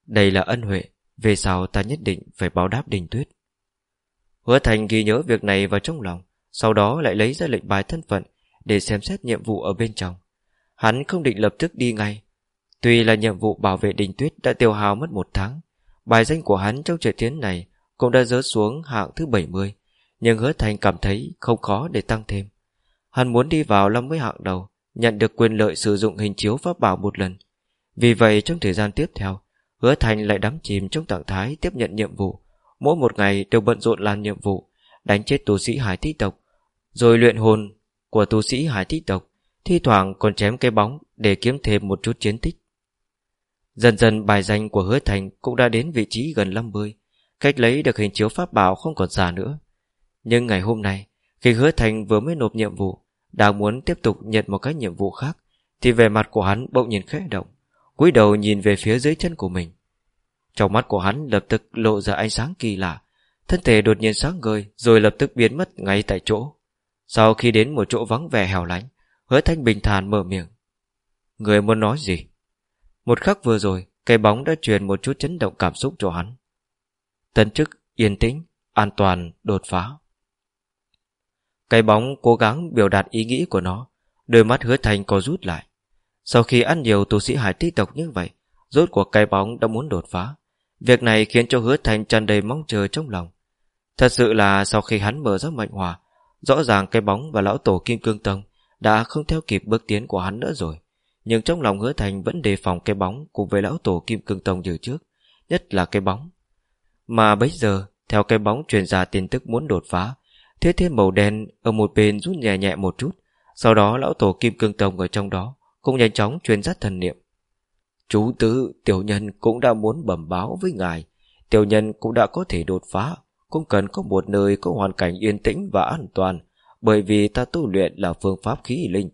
Đây là ân huệ, về sau ta nhất định phải báo đáp đình tuyết. Hứa Thành ghi nhớ việc này vào trong lòng, sau đó lại lấy ra lệnh bài thân phận để xem xét nhiệm vụ ở bên trong. Hắn không định lập tức đi ngay. Tuy là nhiệm vụ bảo vệ đình tuyết đã tiêu hao mất một tháng, Bài danh của hắn trong trận chiến này cũng đã rớt xuống hạng thứ 70, nhưng hứa thành cảm thấy không khó để tăng thêm. Hắn muốn đi vào 50 hạng đầu, nhận được quyền lợi sử dụng hình chiếu pháp bảo một lần. Vì vậy trong thời gian tiếp theo, hứa thành lại đắm chìm trong trạng thái tiếp nhận nhiệm vụ. Mỗi một ngày đều bận rộn làm nhiệm vụ, đánh chết tu sĩ hải thi tộc, rồi luyện hồn của tu sĩ hải thi tộc, thi thoảng còn chém cái bóng để kiếm thêm một chút chiến tích. Dần dần bài danh của hứa thành cũng đã đến vị trí gần 50, cách lấy được hình chiếu pháp bảo không còn xa nữa. Nhưng ngày hôm nay, khi hứa thành vừa mới nộp nhiệm vụ, đang muốn tiếp tục nhận một cái nhiệm vụ khác, thì về mặt của hắn bỗng nhiên khẽ động, cúi đầu nhìn về phía dưới chân của mình. Trong mắt của hắn lập tức lộ ra ánh sáng kỳ lạ, thân thể đột nhiên sáng ngời rồi lập tức biến mất ngay tại chỗ. Sau khi đến một chỗ vắng vẻ hẻo lánh, hứa thanh bình thản mở miệng. Người muốn nói gì? Một khắc vừa rồi, cây bóng đã truyền một chút chấn động cảm xúc cho hắn. tân chức, yên tĩnh, an toàn, đột phá cái bóng cố gắng biểu đạt ý nghĩ của nó, đôi mắt hứa thành có rút lại. Sau khi ăn nhiều tu sĩ hải tích tộc như vậy, rốt cuộc cái bóng đã muốn đột phá. Việc này khiến cho hứa thành tràn đầy mong chờ trong lòng. Thật sự là sau khi hắn mở ra mệnh hòa, rõ ràng cái bóng và lão tổ Kim Cương Tông đã không theo kịp bước tiến của hắn nữa rồi nhưng trong lòng hứa thành vẫn đề phòng cái bóng cùng với lão tổ kim cương tông như trước, nhất là cái bóng. Mà bây giờ, theo cái bóng truyền ra tin tức muốn đột phá, thiết thiên màu đen ở một bên rút nhẹ nhẹ một chút, sau đó lão tổ kim cương tông ở trong đó cũng nhanh chóng truyền dắt thần niệm. Chú tứ, tiểu nhân cũng đã muốn bẩm báo với ngài, tiểu nhân cũng đã có thể đột phá, cũng cần có một nơi có hoàn cảnh yên tĩnh và an toàn, bởi vì ta tu luyện là phương pháp khí linh,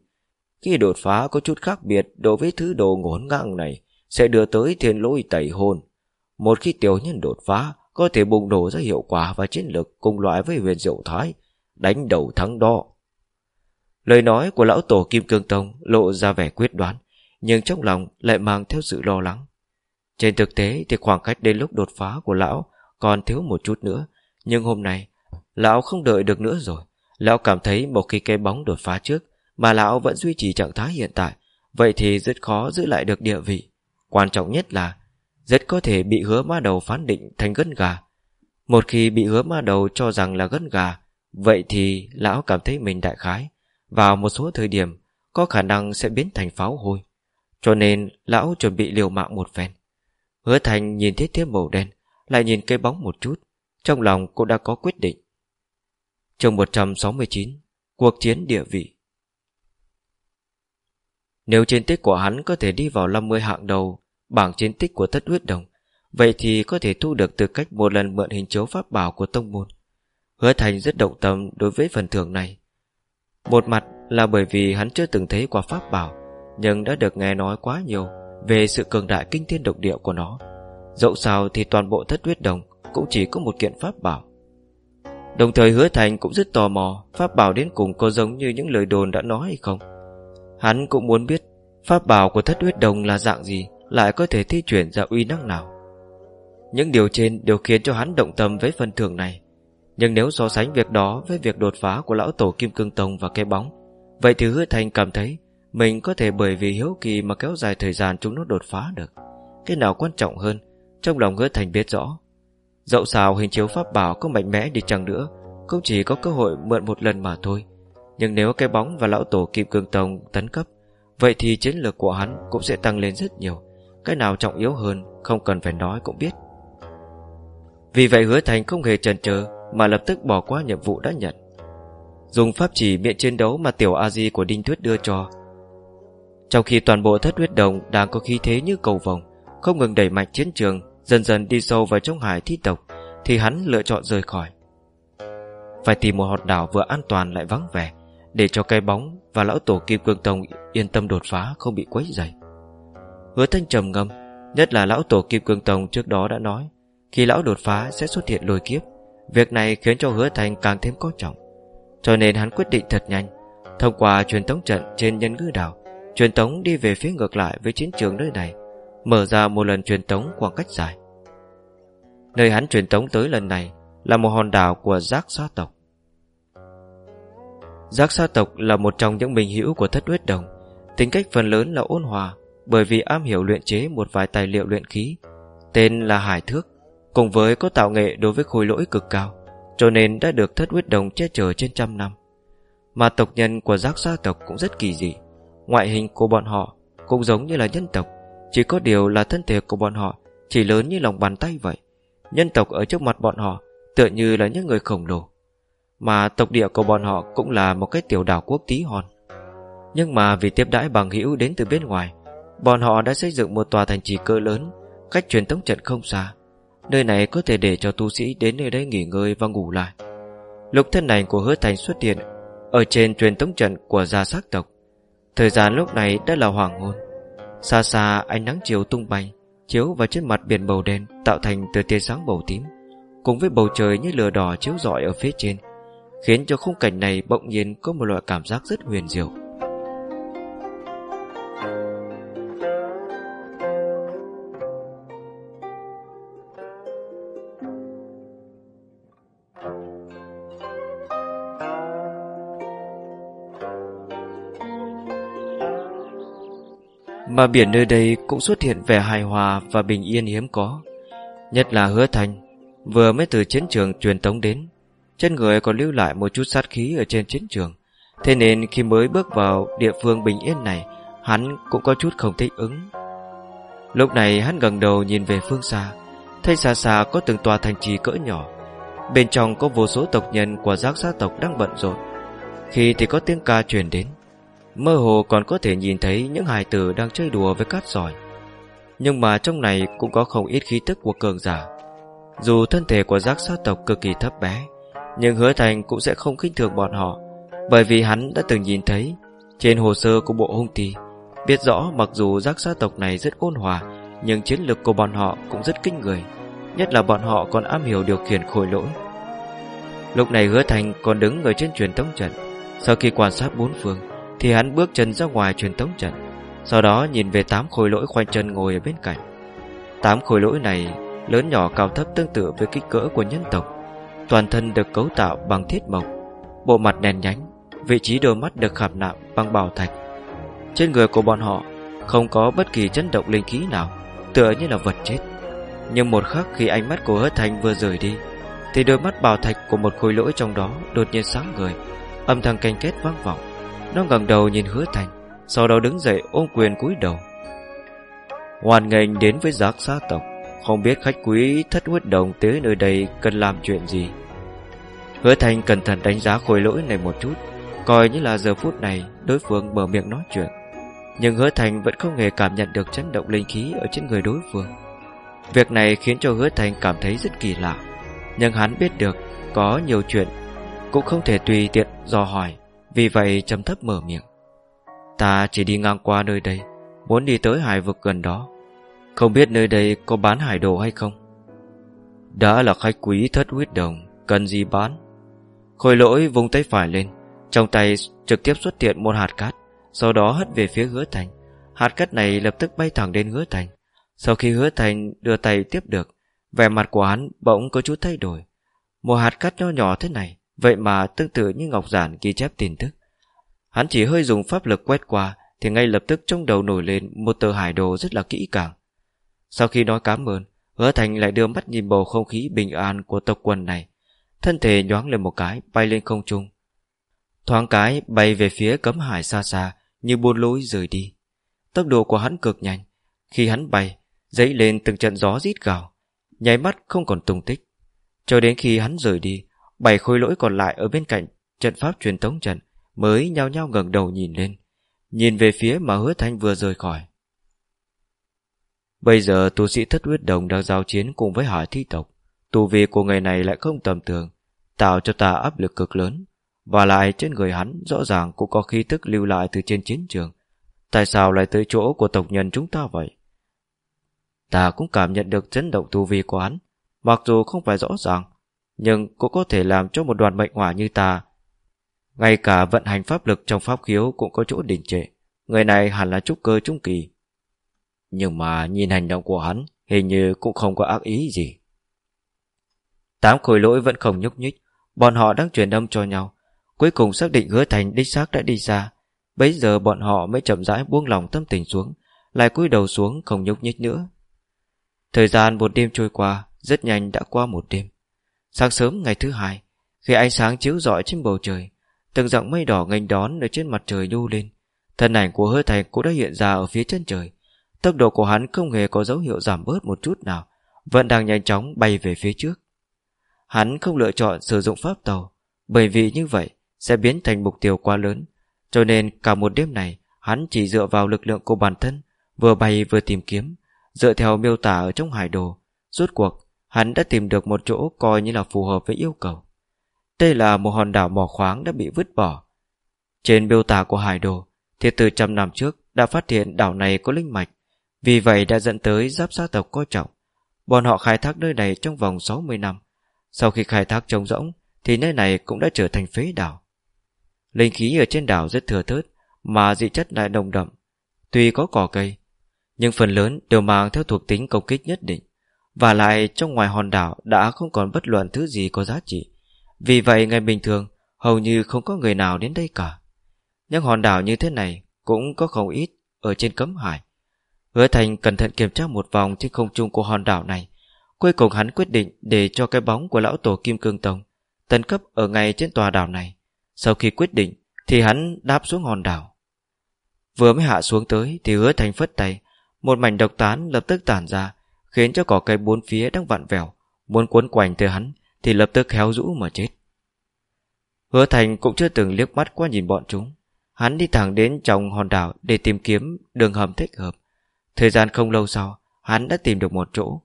khi đột phá có chút khác biệt đối với thứ đồ ngổn ngang này sẽ đưa tới thiên lôi tẩy hồn. Một khi tiểu nhân đột phá có thể bùng nổ ra hiệu quả và chiến lược cùng loại với huyền diệu thái, đánh đầu thắng đo. Lời nói của lão tổ Kim Cương Tông lộ ra vẻ quyết đoán, nhưng trong lòng lại mang theo sự lo lắng. Trên thực tế thì khoảng cách đến lúc đột phá của lão còn thiếu một chút nữa, nhưng hôm nay lão không đợi được nữa rồi. Lão cảm thấy một khi cây bóng đột phá trước Mà lão vẫn duy trì trạng thái hiện tại Vậy thì rất khó giữ lại được địa vị Quan trọng nhất là rất có thể bị hứa ma đầu phán định thành gân gà. Một khi bị hứa ma đầu cho rằng là gân gà, Vậy thì lão cảm thấy mình đại khái. Vào một số thời điểm, Có khả năng sẽ biến thành pháo hôi. Cho nên, lão chuẩn bị liều mạng một phen. Hứa thành nhìn thiết thiết màu đen, Lại nhìn cây bóng một chút. Trong lòng cũng đã có quyết định. Chương 169 Cuộc chiến địa vị. Nếu chiến tích của hắn có thể đi vào 50 hạng đầu Bảng chiến tích của tất huyết đồng. Vậy thì có thể thu được tư cách một lần mượn hình chiếu pháp bảo của tông môn. Hứa Thành rất động tâm đối với phần thưởng này. Một mặt là bởi vì hắn chưa từng thấy qua pháp bảo, Nhưng đã được nghe nói quá nhiều Về sự cường đại kinh thiên độc địa của nó. Dẫu sao thì toàn bộ thất huyết đồng Cũng chỉ có một kiện pháp bảo. Đồng thời hứa thành cũng rất tò mò Pháp bảo đến cùng có giống như những lời đồn đã nói hay không. Hắn cũng muốn biết Pháp bảo của thất huyết đồng là dạng gì lại có thể thi chuyển ra uy năng nào. Những điều trên đều khiến cho hắn động tâm với phần thưởng này. Nhưng nếu so sánh việc đó Với việc đột phá của lão tổ Kim Cương Tông và cây bóng, Vậy thì hứa thành cảm thấy Mình có thể bởi vì hiếu kỳ mà kéo dài thời gian chúng nó đột phá được. Cái nào quan trọng hơn, Trong lòng hứa thành biết rõ. Dẫu sao hình chiếu pháp bảo có mạnh mẽ đi chăng nữa, Cũng chỉ có cơ hội mượn một lần mà thôi. Nhưng nếu cái bóng và lão tổ Kim Cương Tông tấn cấp, Vậy thì chiến lược của hắn cũng sẽ tăng lên rất nhiều. Cái nào trọng yếu hơn, Không cần phải nói cũng biết. Vì vậy hứa thành không hề chần chờ Mà lập tức bỏ qua nhiệm vụ đã nhận. Dùng pháp chỉ miệng chiến đấu Mà tiểu A-di của Đinh Tuyết đưa cho. Trong khi toàn bộ thất huyết đồng Đang có khí thế như cầu vồng, Không ngừng đẩy mạnh chiến trường, Dần dần đi sâu vào trong hải thi tộc, Thì hắn lựa chọn rời khỏi. Phải tìm một hòn đảo vừa an toàn lại vắng vẻ, Để cho cây bóng Và lão tổ kim cương tông yên tâm đột phá Không bị quấy dày Hứa thanh trầm ngâm, Nhất là lão tổ kim cương tông trước đó đã nói, Khi lão đột phá sẽ xuất hiện lôi kiếp, Việc này khiến cho hứa thanh càng thêm có trọng. Cho nên hắn quyết định thật nhanh, Thông qua truyền tống trận trên nhân ngư đảo, Truyền tống đi về phía ngược lại với chiến trường nơi này, Mở ra một lần truyền tống khoảng cách dài. Nơi hắn truyền tống tới lần này Là một hòn đảo của giác sa tộc. Giác sa tộc là một trong những bình hữu của thất huyết đồng, Tính cách phần lớn là ôn hòa bởi vì am hiểu luyện chế một vài tài liệu luyện khí. Tên là Hải Thước, Cùng với có tạo nghệ đối với khối lỗi cực cao, Cho nên đã được thất huyết đồng che chở trên trăm năm. Mà tộc nhân của giác gia tộc cũng rất kỳ dị. Ngoại hình của bọn họ Cũng giống như là nhân tộc, chỉ có điều là thân thể của bọn họ Chỉ lớn như lòng bàn tay vậy. Nhân tộc ở trước mặt bọn họ Tựa như là những người khổng lồ. Mà tộc địa của bọn họ cũng là một cái tiểu đảo quốc tí hòn Nhưng mà vì tiếp đãi bằng hữu đến từ bên ngoài Bọn họ đã xây dựng một tòa thành trì cỡ lớn, Cách truyền tống trận không xa. Nơi này có thể để cho tu sĩ đến nơi đây nghỉ ngơi và ngủ lại. Lục thân ảnh của hứa thành xuất hiện Ở trên truyền tống trận của gia sắc tộc. Thời gian lúc này đã là hoàng hôn. Xa xa, ánh nắng chiều tung bay, Chiếu vào trên mặt biển bầu đen, Tạo thành từ tia sáng màu tím, Cùng với bầu trời như lửa đỏ chiếu rọi ở phía trên, Khiến cho khung cảnh này bỗng nhiên Có một loại cảm giác rất huyền diệu. Mà biển nơi đây cũng xuất hiện vẻ hài hòa và bình yên hiếm có. Nhất là hứa thành, Vừa mới từ chiến trường truyền tống đến, Trên người còn lưu lại một chút sát khí ở trên chiến trường. Thế nên khi mới bước vào địa phương bình yên này, Hắn cũng có chút không thích ứng. Lúc này hắn gần đầu nhìn về phương xa, Thấy xa xa có từng tòa thành trì cỡ nhỏ. Bên trong có vô số tộc nhân của giác gia tộc đang bận rộn. Khi thì có tiếng ca truyền đến Mơ hồ còn có thể nhìn thấy những hài tử đang chơi đùa với cát sỏi. Nhưng mà trong này cũng có không ít khí tức của cường giả. Dù thân thể của giác sát tộc cực kỳ thấp bé, Nhưng hứa thành cũng sẽ không khinh thường bọn họ, Bởi vì hắn đã từng nhìn thấy Trên hồ sơ của bộ hung tì Biết rõ mặc dù giác sát tộc này rất ôn hòa, Nhưng chiến lược của bọn họ cũng rất kinh người, Nhất là bọn họ còn am hiểu điều khiển khối lỗi. Lúc này hứa thành còn đứng ở trên truyền tống trận, Sau khi quan sát bốn phương thì hắn bước chân ra ngoài truyền tống trận Sau đó nhìn về tám khối lỗi khoanh chân ngồi ở bên cạnh Tám khối lỗi này Lớn nhỏ cao thấp tương tự với kích cỡ của nhân tộc Toàn thân được cấu tạo bằng thiết mộc Bộ mặt đèn nhánh vị trí đôi mắt được khảm nạm bằng bảo thạch. Trên người của bọn họ không có bất kỳ chấn động linh khí nào, tựa như là vật chết. Nhưng một khắc khi ánh mắt của hứa thành vừa rời đi, thì đôi mắt bảo thạch của một khối lỗi trong đó đột nhiên sáng người, âm thanh canh kết vang vọng. Nó ngẩng đầu nhìn hứa thành, sau đó đứng dậy ôm quyền cúi đầu. Hoàn nghênh đến với giác xa tộc, không biết khách quý thất huyết đồng tới nơi đây cần làm chuyện gì. Hứa thành cẩn thận đánh giá khối lỗi này một chút, coi như là giờ phút này đối phương mở miệng nói chuyện. Nhưng hứa thành vẫn không hề cảm nhận được chấn động linh khí ở trên người đối phương. Việc này khiến cho hứa thành cảm thấy rất kỳ lạ. Nhưng hắn biết được có nhiều chuyện cũng không thể tùy tiện dò hỏi, vì vậy trầm thấp mở miệng. Ta chỉ đi ngang qua nơi đây, muốn đi tới hải vực gần đó. Không biết nơi đây có bán hải đồ hay không? Đã là khách quý thất huyết đồng, cần gì bán? Khôi lỗi vùng tay phải lên, trong tay trực tiếp xuất hiện một hạt cát, sau đó hất về phía hứa thành. Hạt cát này lập tức bay thẳng đến hứa thành. Sau khi hứa thành đưa tay tiếp được, vẻ mặt của hắn bỗng có chút thay đổi. Một hạt cát nho nhỏ thế này, vậy mà tương tự như ngọc giản ghi chép tin tức. Hắn chỉ hơi dùng pháp lực quét qua, thì ngay lập tức trong đầu nổi lên một tờ hải đồ rất là kỹ càng. Sau khi nói cảm ơn, hứa thành lại đưa mắt nhìn bầu không khí bình an của tộc quần này. Thân thể nhoáng lên một cái, bay lên không trung. Thoáng cái bay về phía cấm hải xa xa, như buôn lối rời đi. Tốc độ của hắn cực nhanh. Khi hắn bay, dấy lên từng trận gió rít gào, nháy mắt không còn tung tích. Cho đến khi hắn rời đi, bảy khối lỗi còn lại ở bên cạnh trận pháp truyền tống trận mới nhao nhao ngẩng đầu nhìn lên, nhìn về phía mà hứa thanh vừa rời khỏi. Bây giờ tu sĩ thất huyết đồng đang giao chiến cùng với hải thi tộc, tu vi của người này lại không tầm thường, tạo cho ta áp lực cực lớn, và lại trên người hắn rõ ràng cũng có khí tức lưu lại từ trên chiến trường. Tại sao lại tới chỗ của tộc nhân chúng ta vậy? Ta cũng cảm nhận được chấn động tu vi của hắn, mặc dù không phải rõ ràng, nhưng cũng có thể làm cho một đoàn mệnh hỏa như ta. Ngay cả vận hành pháp lực trong pháp khiếu cũng có chỗ đình trệ. Người này hẳn là trúc cơ trung kỳ. Nhưng mà nhìn hành động của hắn, hình như cũng không có ác ý gì. Tám khối lỗi vẫn không nhúc nhích, bọn họ đang truyền âm cho nhau. Cuối cùng xác định hứa thành đích xác đã đi ra. Bấy giờ bọn họ mới chậm rãi buông lòng tâm tình xuống, lại cúi đầu xuống không nhúc nhích nữa. Thời gian một đêm trôi qua, rất nhanh đã qua một đêm. Sáng sớm ngày thứ hai, khi ánh sáng chiếu rọi trên bầu trời, từng dặng mây đỏ nghênh đón ở trên mặt trời nhu lên. Thân ảnh của hứa thành cũng đã hiện ra ở phía chân trời. Tốc độ của hắn không hề có dấu hiệu giảm bớt một chút nào, vẫn đang nhanh chóng bay về phía trước. Hắn không lựa chọn sử dụng pháp tàu, bởi vì như vậy sẽ biến thành mục tiêu quá lớn. Cho nên cả một đêm này, hắn chỉ dựa vào lực lượng của bản thân, vừa bay vừa tìm kiếm, dựa theo miêu tả ở trong hải đồ. Rốt cuộc, hắn đã tìm được một chỗ coi như là phù hợp với yêu cầu. Đây là một hòn đảo mỏ khoáng đã bị vứt bỏ. Trên biêu tả của hải đồ, thì từ trăm năm trước đã phát hiện đảo này có linh mạch, vì vậy đã dẫn tới giáp gia tộc coi trọng. Bọn họ khai thác nơi này trong vòng 60 năm. Sau khi khai thác trống rỗng, thì nơi này cũng đã trở thành phế đảo. Linh khí ở trên đảo rất thừa thớt, mà dị chất lại đồng đậm. Tuy có cỏ cây, nhưng phần lớn đều mang theo thuộc tính công kích nhất định. Và lại trong ngoài hòn đảo đã không còn bất luận thứ gì có giá trị. Vì vậy ngày bình thường hầu như không có người nào đến đây cả. Nhưng hòn đảo như thế này cũng có không ít ở trên cấm hải. Hứa Thành cẩn thận kiểm tra một vòng trên không trung của hòn đảo này. Cuối cùng hắn quyết định để cho cái bóng của lão tổ Kim Cương Tông tấn cấp ở ngay trên tòa đảo này. Sau khi quyết định thì hắn đáp xuống hòn đảo. Vừa mới hạ xuống tới thì hứa Thành phất tay, một mảnh độc tán lập tức tản ra, khiến cho cỏ cây bốn phía đang vặn vẹo, muốn cuốn quanh tới hắn thì lập tức héo rũ mà chết. Hứa Thành cũng chưa từng liếc mắt qua nhìn bọn chúng. Hắn đi thẳng đến trong hòn đảo để tìm kiếm đường hầm thích hợp. Thời gian không lâu sau, hắn đã tìm được một chỗ.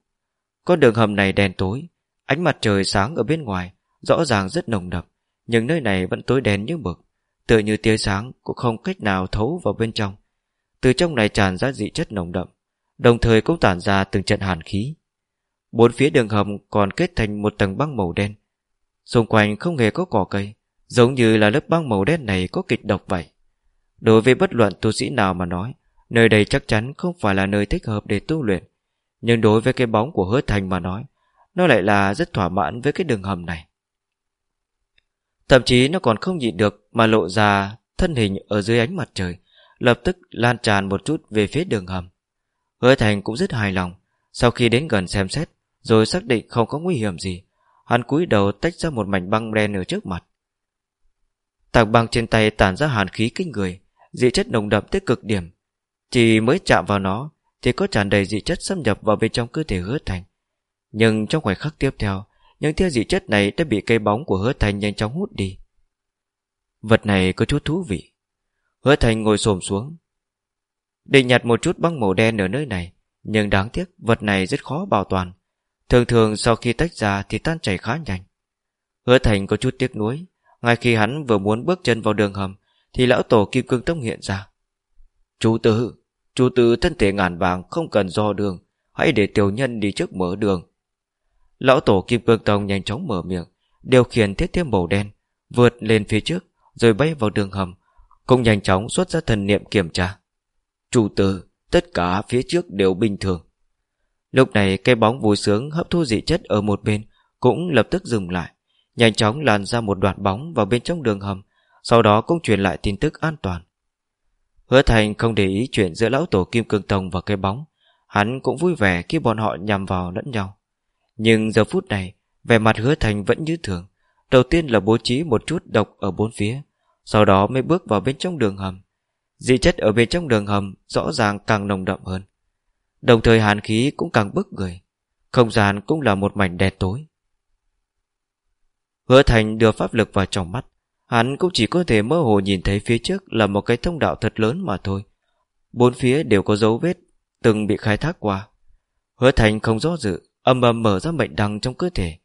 Con đường hầm này đen tối, ánh mặt trời sáng ở bên ngoài, rõ ràng rất nồng đậm, nhưng nơi này vẫn tối đen như mực, tựa như tia sáng cũng không cách nào thấu vào bên trong. Từ trong này tràn ra dị chất nồng đậm, đồng thời cũng tản ra từng trận hàn khí. Bốn phía đường hầm còn kết thành một tầng băng màu đen. Xung quanh không hề có cỏ cây, giống như là lớp băng màu đen này có kịch độc vậy. Đối với bất luận tu sĩ nào mà nói, nơi đây chắc chắn không phải là nơi thích hợp để tu luyện. Nhưng đối với cái bóng của hứa thành mà nói, nó lại là rất thỏa mãn với cái đường hầm này. Thậm chí nó còn không nhịn được mà lộ ra thân hình ở dưới ánh mặt trời, lập tức lan tràn một chút về phía đường hầm. Hứa Thành cũng rất hài lòng, sau khi đến gần xem xét, rồi xác định không có nguy hiểm gì, hắn cúi đầu tách ra một mảnh băng đen ở trước mặt. Tảng băng trên tay tản ra hàn khí kinh người, dị chất nồng đậm tới cực điểm. Chỉ mới chạm vào nó thì có tràn đầy dị chất xâm nhập vào bên trong cơ thể hứa thành. Nhưng trong khoảnh khắc tiếp theo, những tia dị chất này đã bị cây bóng của hứa thành nhanh chóng hút đi. Vật này có chút thú vị. Hứa thành ngồi xổm xuống. Định nhặt một chút băng màu đen ở nơi này, nhưng đáng tiếc vật này rất khó bảo toàn. Thường thường sau khi tách ra thì tan chảy khá nhanh. Hứa thành có chút tiếc nuối, ngay khi hắn vừa muốn bước chân vào đường hầm thì lão tổ kim cương tông hiện ra. Chú tử, chú tử thân thể ngàn vàng không cần do đường, hãy để tiểu nhân đi trước mở đường. Lão tổ kim cương tông nhanh chóng mở miệng, điều khiển thiết thiêm màu đen, vượt lên phía trước, rồi bay vào đường hầm, cũng nhanh chóng xuất ra thần niệm kiểm tra. Chủ tử, tất cả phía trước đều bình thường. Lúc này cây bóng vui sướng hấp thu dị chất ở một bên cũng lập tức dừng lại, nhanh chóng làn ra một đoạn bóng vào bên trong đường hầm, sau đó cũng truyền lại tin tức an toàn. Hứa Thành không để ý chuyện giữa lão tổ Kim Cương Tông và cây bóng, hắn cũng vui vẻ khi bọn họ nhằm vào lẫn nhau. Nhưng giờ phút này, vẻ mặt Hứa Thành vẫn như thường, đầu tiên là bố trí một chút độc ở bốn phía, sau đó mới bước vào bên trong đường hầm. Dị chất ở bên trong đường hầm rõ ràng càng nồng đậm hơn. Đồng thời hàn khí cũng càng bức người. Không gian cũng là một mảnh đen tối. Hứa Thành đưa pháp lực vào trong mắt. Hắn cũng chỉ có thể mơ hồ nhìn thấy phía trước là một cái thông đạo thật lớn mà thôi. Bốn phía đều có dấu vết, từng bị khai thác qua. Hứa Thành không do dự, âm âm mở ra mệnh đăng trong cơ thể.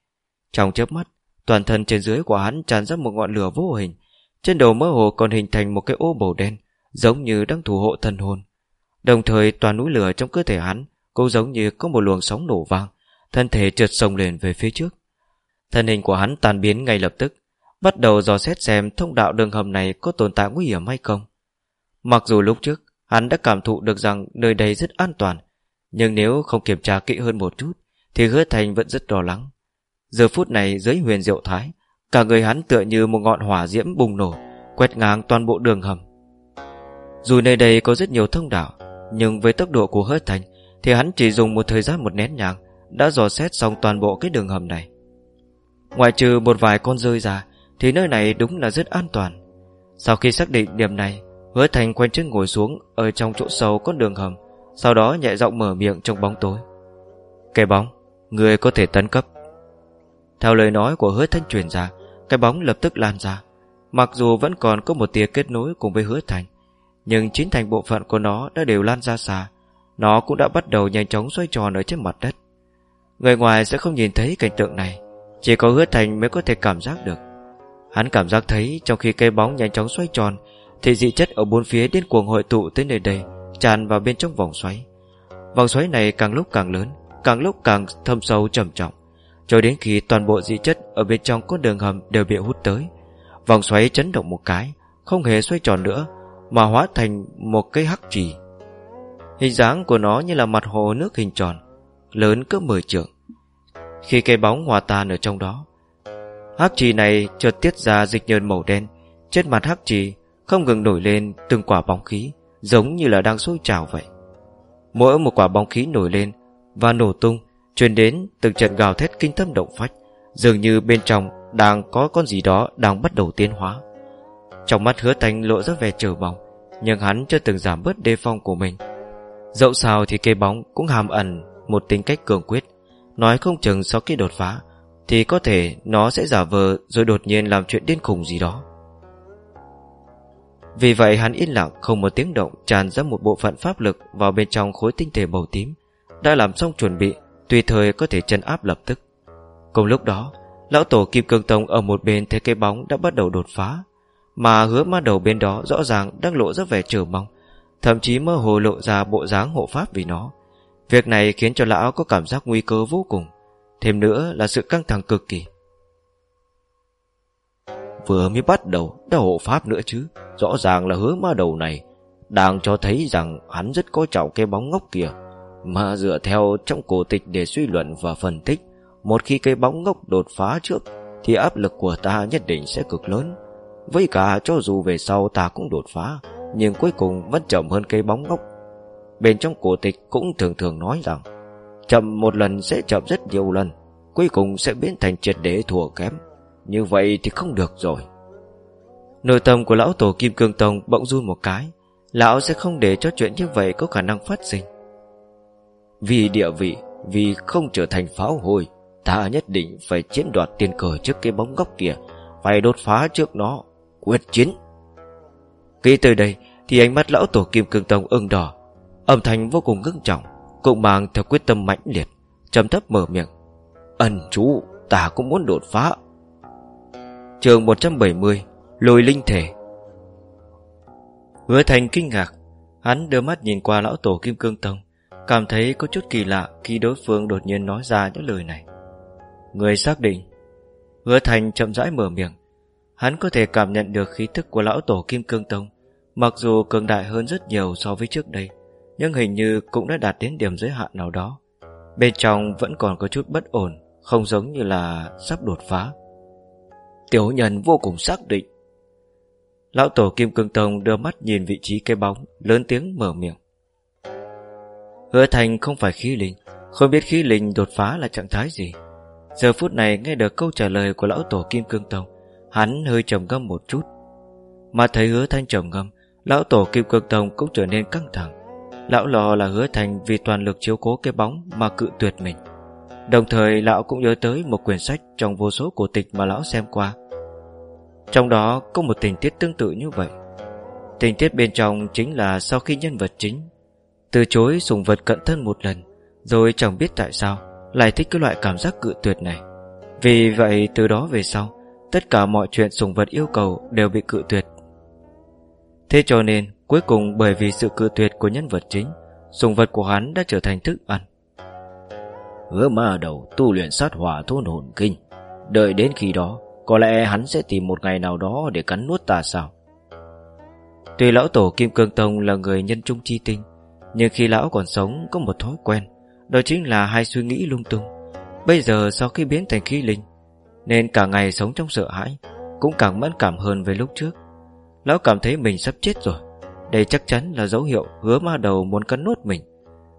Trong chớp mắt, toàn thân trên dưới của hắn tràn ra một ngọn lửa vô hình. Trên đầu mơ hồ còn hình thành một cái ô bầu đen, giống như đang thủ hộ thần hồn. Đồng thời toàn núi lửa trong cơ thể hắn cũng giống như có một luồng sóng nổ vang, thân thể trượt sông lên về phía trước. Thân hình của hắn tan biến ngay lập tức, bắt đầu dò xét xem thông đạo đường hầm này có tồn tại nguy hiểm hay không. Mặc dù lúc trước hắn đã cảm thụ được rằng nơi đây rất an toàn, nhưng nếu không kiểm tra kỹ hơn một chút thì hứa thành vẫn rất lo lắng. Giờ phút này dưới huyền diệu thái, cả người hắn tựa như một ngọn hỏa diễm bùng nổ, quét ngang toàn bộ đường hầm. Dù nơi đây có rất nhiều thông đạo, nhưng với tốc độ của hứa thành thì hắn chỉ dùng một thời gian một nén nhàng đã dò xét xong toàn bộ cái đường hầm này. Ngoài trừ một vài con rơi ra Thì nơi này đúng là rất an toàn. Sau khi xác định điểm này Hứa Thành quen chân ngồi xuống Ở trong chỗ sâu con đường hầm Sau đó nhẹ giọng mở miệng trong bóng tối. Cái bóng Người có thể tấn cấp. Theo lời nói của hứa Thanh truyền ra Cái bóng lập tức lan ra. Mặc dù vẫn còn có một tia kết nối cùng với hứa Thành nhưng chính thành bộ phận của nó đã đều lan ra xa. Nó cũng đã bắt đầu nhanh chóng xoay tròn ở trên mặt đất. Người ngoài sẽ không nhìn thấy cảnh tượng này. Chỉ có hứa thành mới có thể cảm giác được. Hắn cảm giác thấy trong khi cây bóng nhanh chóng xoay tròn, Thì dị chất ở bốn phía điên cuồng hội tụ tới nơi đây, Tràn vào bên trong vòng xoáy. Vòng xoáy này càng lúc càng lớn, Càng lúc càng thâm sâu trầm trọng. Cho đến khi toàn bộ dị chất Ở bên trong con đường hầm đều bị hút tới, Vòng xoáy chấn động một cái, Không hề xoay tròn nữa mà hóa thành một cây hắc trì. Hình dáng của nó như là mặt hồ nước hình tròn, Lớn cỡ 10 trượng. Khi cây bóng hòa tan ở trong đó, Hắc trì này chợt tiết ra dịch nhờn màu đen. Trên mặt hắc trì Không ngừng nổi lên từng quả bóng khí, Giống như là đang sôi trào vậy. Mỗi một quả bóng khí nổi lên Và nổ tung, Truyền đến từng trận gào thét kinh tâm động phách, Dường như bên trong đang có con gì đó Đang bắt đầu tiến hóa. Trong mắt hứa thanh lộ ra vẻ trở bóng Nhưng hắn chưa từng giảm bớt đề phong của mình. Dẫu sao thì cây bóng cũng hàm ẩn Một tính cách cường quyết, Nói không chừng sau khi đột phá, Thì có thể nó sẽ giả vờ Rồi đột nhiên làm chuyện điên khùng gì đó. Vì vậy hắn yên lặng không một tiếng động Tràn ra một bộ phận pháp lực Vào bên trong khối tinh thể màu tím, Đã làm xong chuẩn bị, Tùy thời có thể chân áp lập tức. Cùng lúc đó, Lão tổ Kim Cương Tông ở một bên thấy cây bóng đã bắt đầu đột phá mà hứa ma đầu bên đó rõ ràng đang lộ rất vẻ chờ mong, Thậm chí mơ hồ lộ ra bộ dáng hộ pháp vì nó. Việc này khiến cho lão có cảm giác nguy cơ vô cùng, Thêm nữa là sự căng thẳng cực kỳ. Vừa mới bắt đầu, đã hộ pháp nữa chứ? Rõ ràng là hứa ma đầu này Đang cho thấy rằng hắn rất coi trọng cái bóng ngốc kia. Mà dựa theo trong cổ tịch để suy luận và phân tích, Một khi cây bóng ngốc đột phá trước, Thì áp lực của ta nhất định sẽ cực lớn. Với cả cho dù về sau ta cũng đột phá, Nhưng cuối cùng vẫn chậm hơn cây bóng ngốc. Bên trong cổ tịch cũng thường thường nói rằng, Chậm một lần sẽ chậm rất nhiều lần, Cuối cùng sẽ biến thành triệt để thua kém. Như vậy thì không được rồi. Nội tâm của lão tổ Kim Cương Tông bỗng run một cái, Lão sẽ không để cho chuyện như vậy có khả năng phát sinh. Vì địa vị, Vì không trở thành pháo hồi, Ta nhất định phải chiếm đoạt tiền cờ trước cái bóng góc kia, Phải đột phá trước nó. Quyết chiến. Nghĩ từ đây, Thì ánh mắt lão tổ Kim Cương Tông ưng đỏ, Âm thanh vô cùng ngưng trọng, Cũng mang theo quyết tâm mãnh liệt, trầm thấp mở miệng. Ân chú, Ta cũng muốn đột phá. Trường 170 Lôi linh thể. Hứa thành kinh ngạc, Hắn đưa mắt nhìn qua lão tổ Kim Cương Tông, Cảm thấy có chút kỳ lạ Khi đối phương đột nhiên nói ra những lời này. Người xác định, Hứa thành chậm rãi mở miệng Hắn có thể cảm nhận được khí thức của lão tổ Kim Cương Tông, Mặc dù cường đại hơn rất nhiều so với trước đây, Nhưng hình như cũng đã đạt đến điểm giới hạn nào đó. Bên trong vẫn còn có chút bất ổn, Không giống như là sắp đột phá. Tiểu nhân vô cùng xác định. Lão tổ Kim Cương Tông đưa mắt nhìn vị trí cái bóng, Lớn tiếng mở miệng. Hứa thành không phải khí linh, Không biết khí linh đột phá là trạng thái gì. Giờ phút này nghe được câu trả lời của lão tổ Kim Cương Tông Hắn hơi trầm ngâm một chút. Mà thấy hứa thanh trầm ngâm, Lão tổ Kim cực Tông cũng trở nên căng thẳng. Lão lo là hứa thành vì toàn lực chiếu cố cái bóng Mà cự tuyệt mình. Đồng thời, lão cũng nhớ tới một quyển sách Trong vô số cổ tịch mà lão xem qua. Trong đó có một tình tiết tương tự như vậy. Tình tiết bên trong chính là Sau khi nhân vật chính Từ chối sùng vật cận thân một lần, Rồi chẳng biết tại sao Lại thích cái loại cảm giác cự tuyệt này. Vì vậy, từ đó về sau Tất cả mọi chuyện sùng vật yêu cầu Đều bị cự tuyệt. Thế cho nên cuối cùng bởi vì sự cự tuyệt của nhân vật chính Sùng vật của hắn đã trở thành thức ăn. Hứa ma đầu tu luyện sát hỏa thôn hồn kinh. Đợi đến khi đó Có lẽ hắn sẽ tìm một ngày nào đó Để cắn nuốt ta sao? Tuy lão tổ Kim Cương Tông là người nhân trung chi tinh Nhưng khi lão còn sống Có một thói quen Đó chính là hai suy nghĩ lung tung. Bây giờ sau khi biến thành khí linh nên cả ngày sống trong sợ hãi, Cũng càng mẫn cảm hơn về lúc trước. Lão cảm thấy mình sắp chết rồi. Đây chắc chắn là dấu hiệu hứa ma đầu muốn cắn nuốt mình.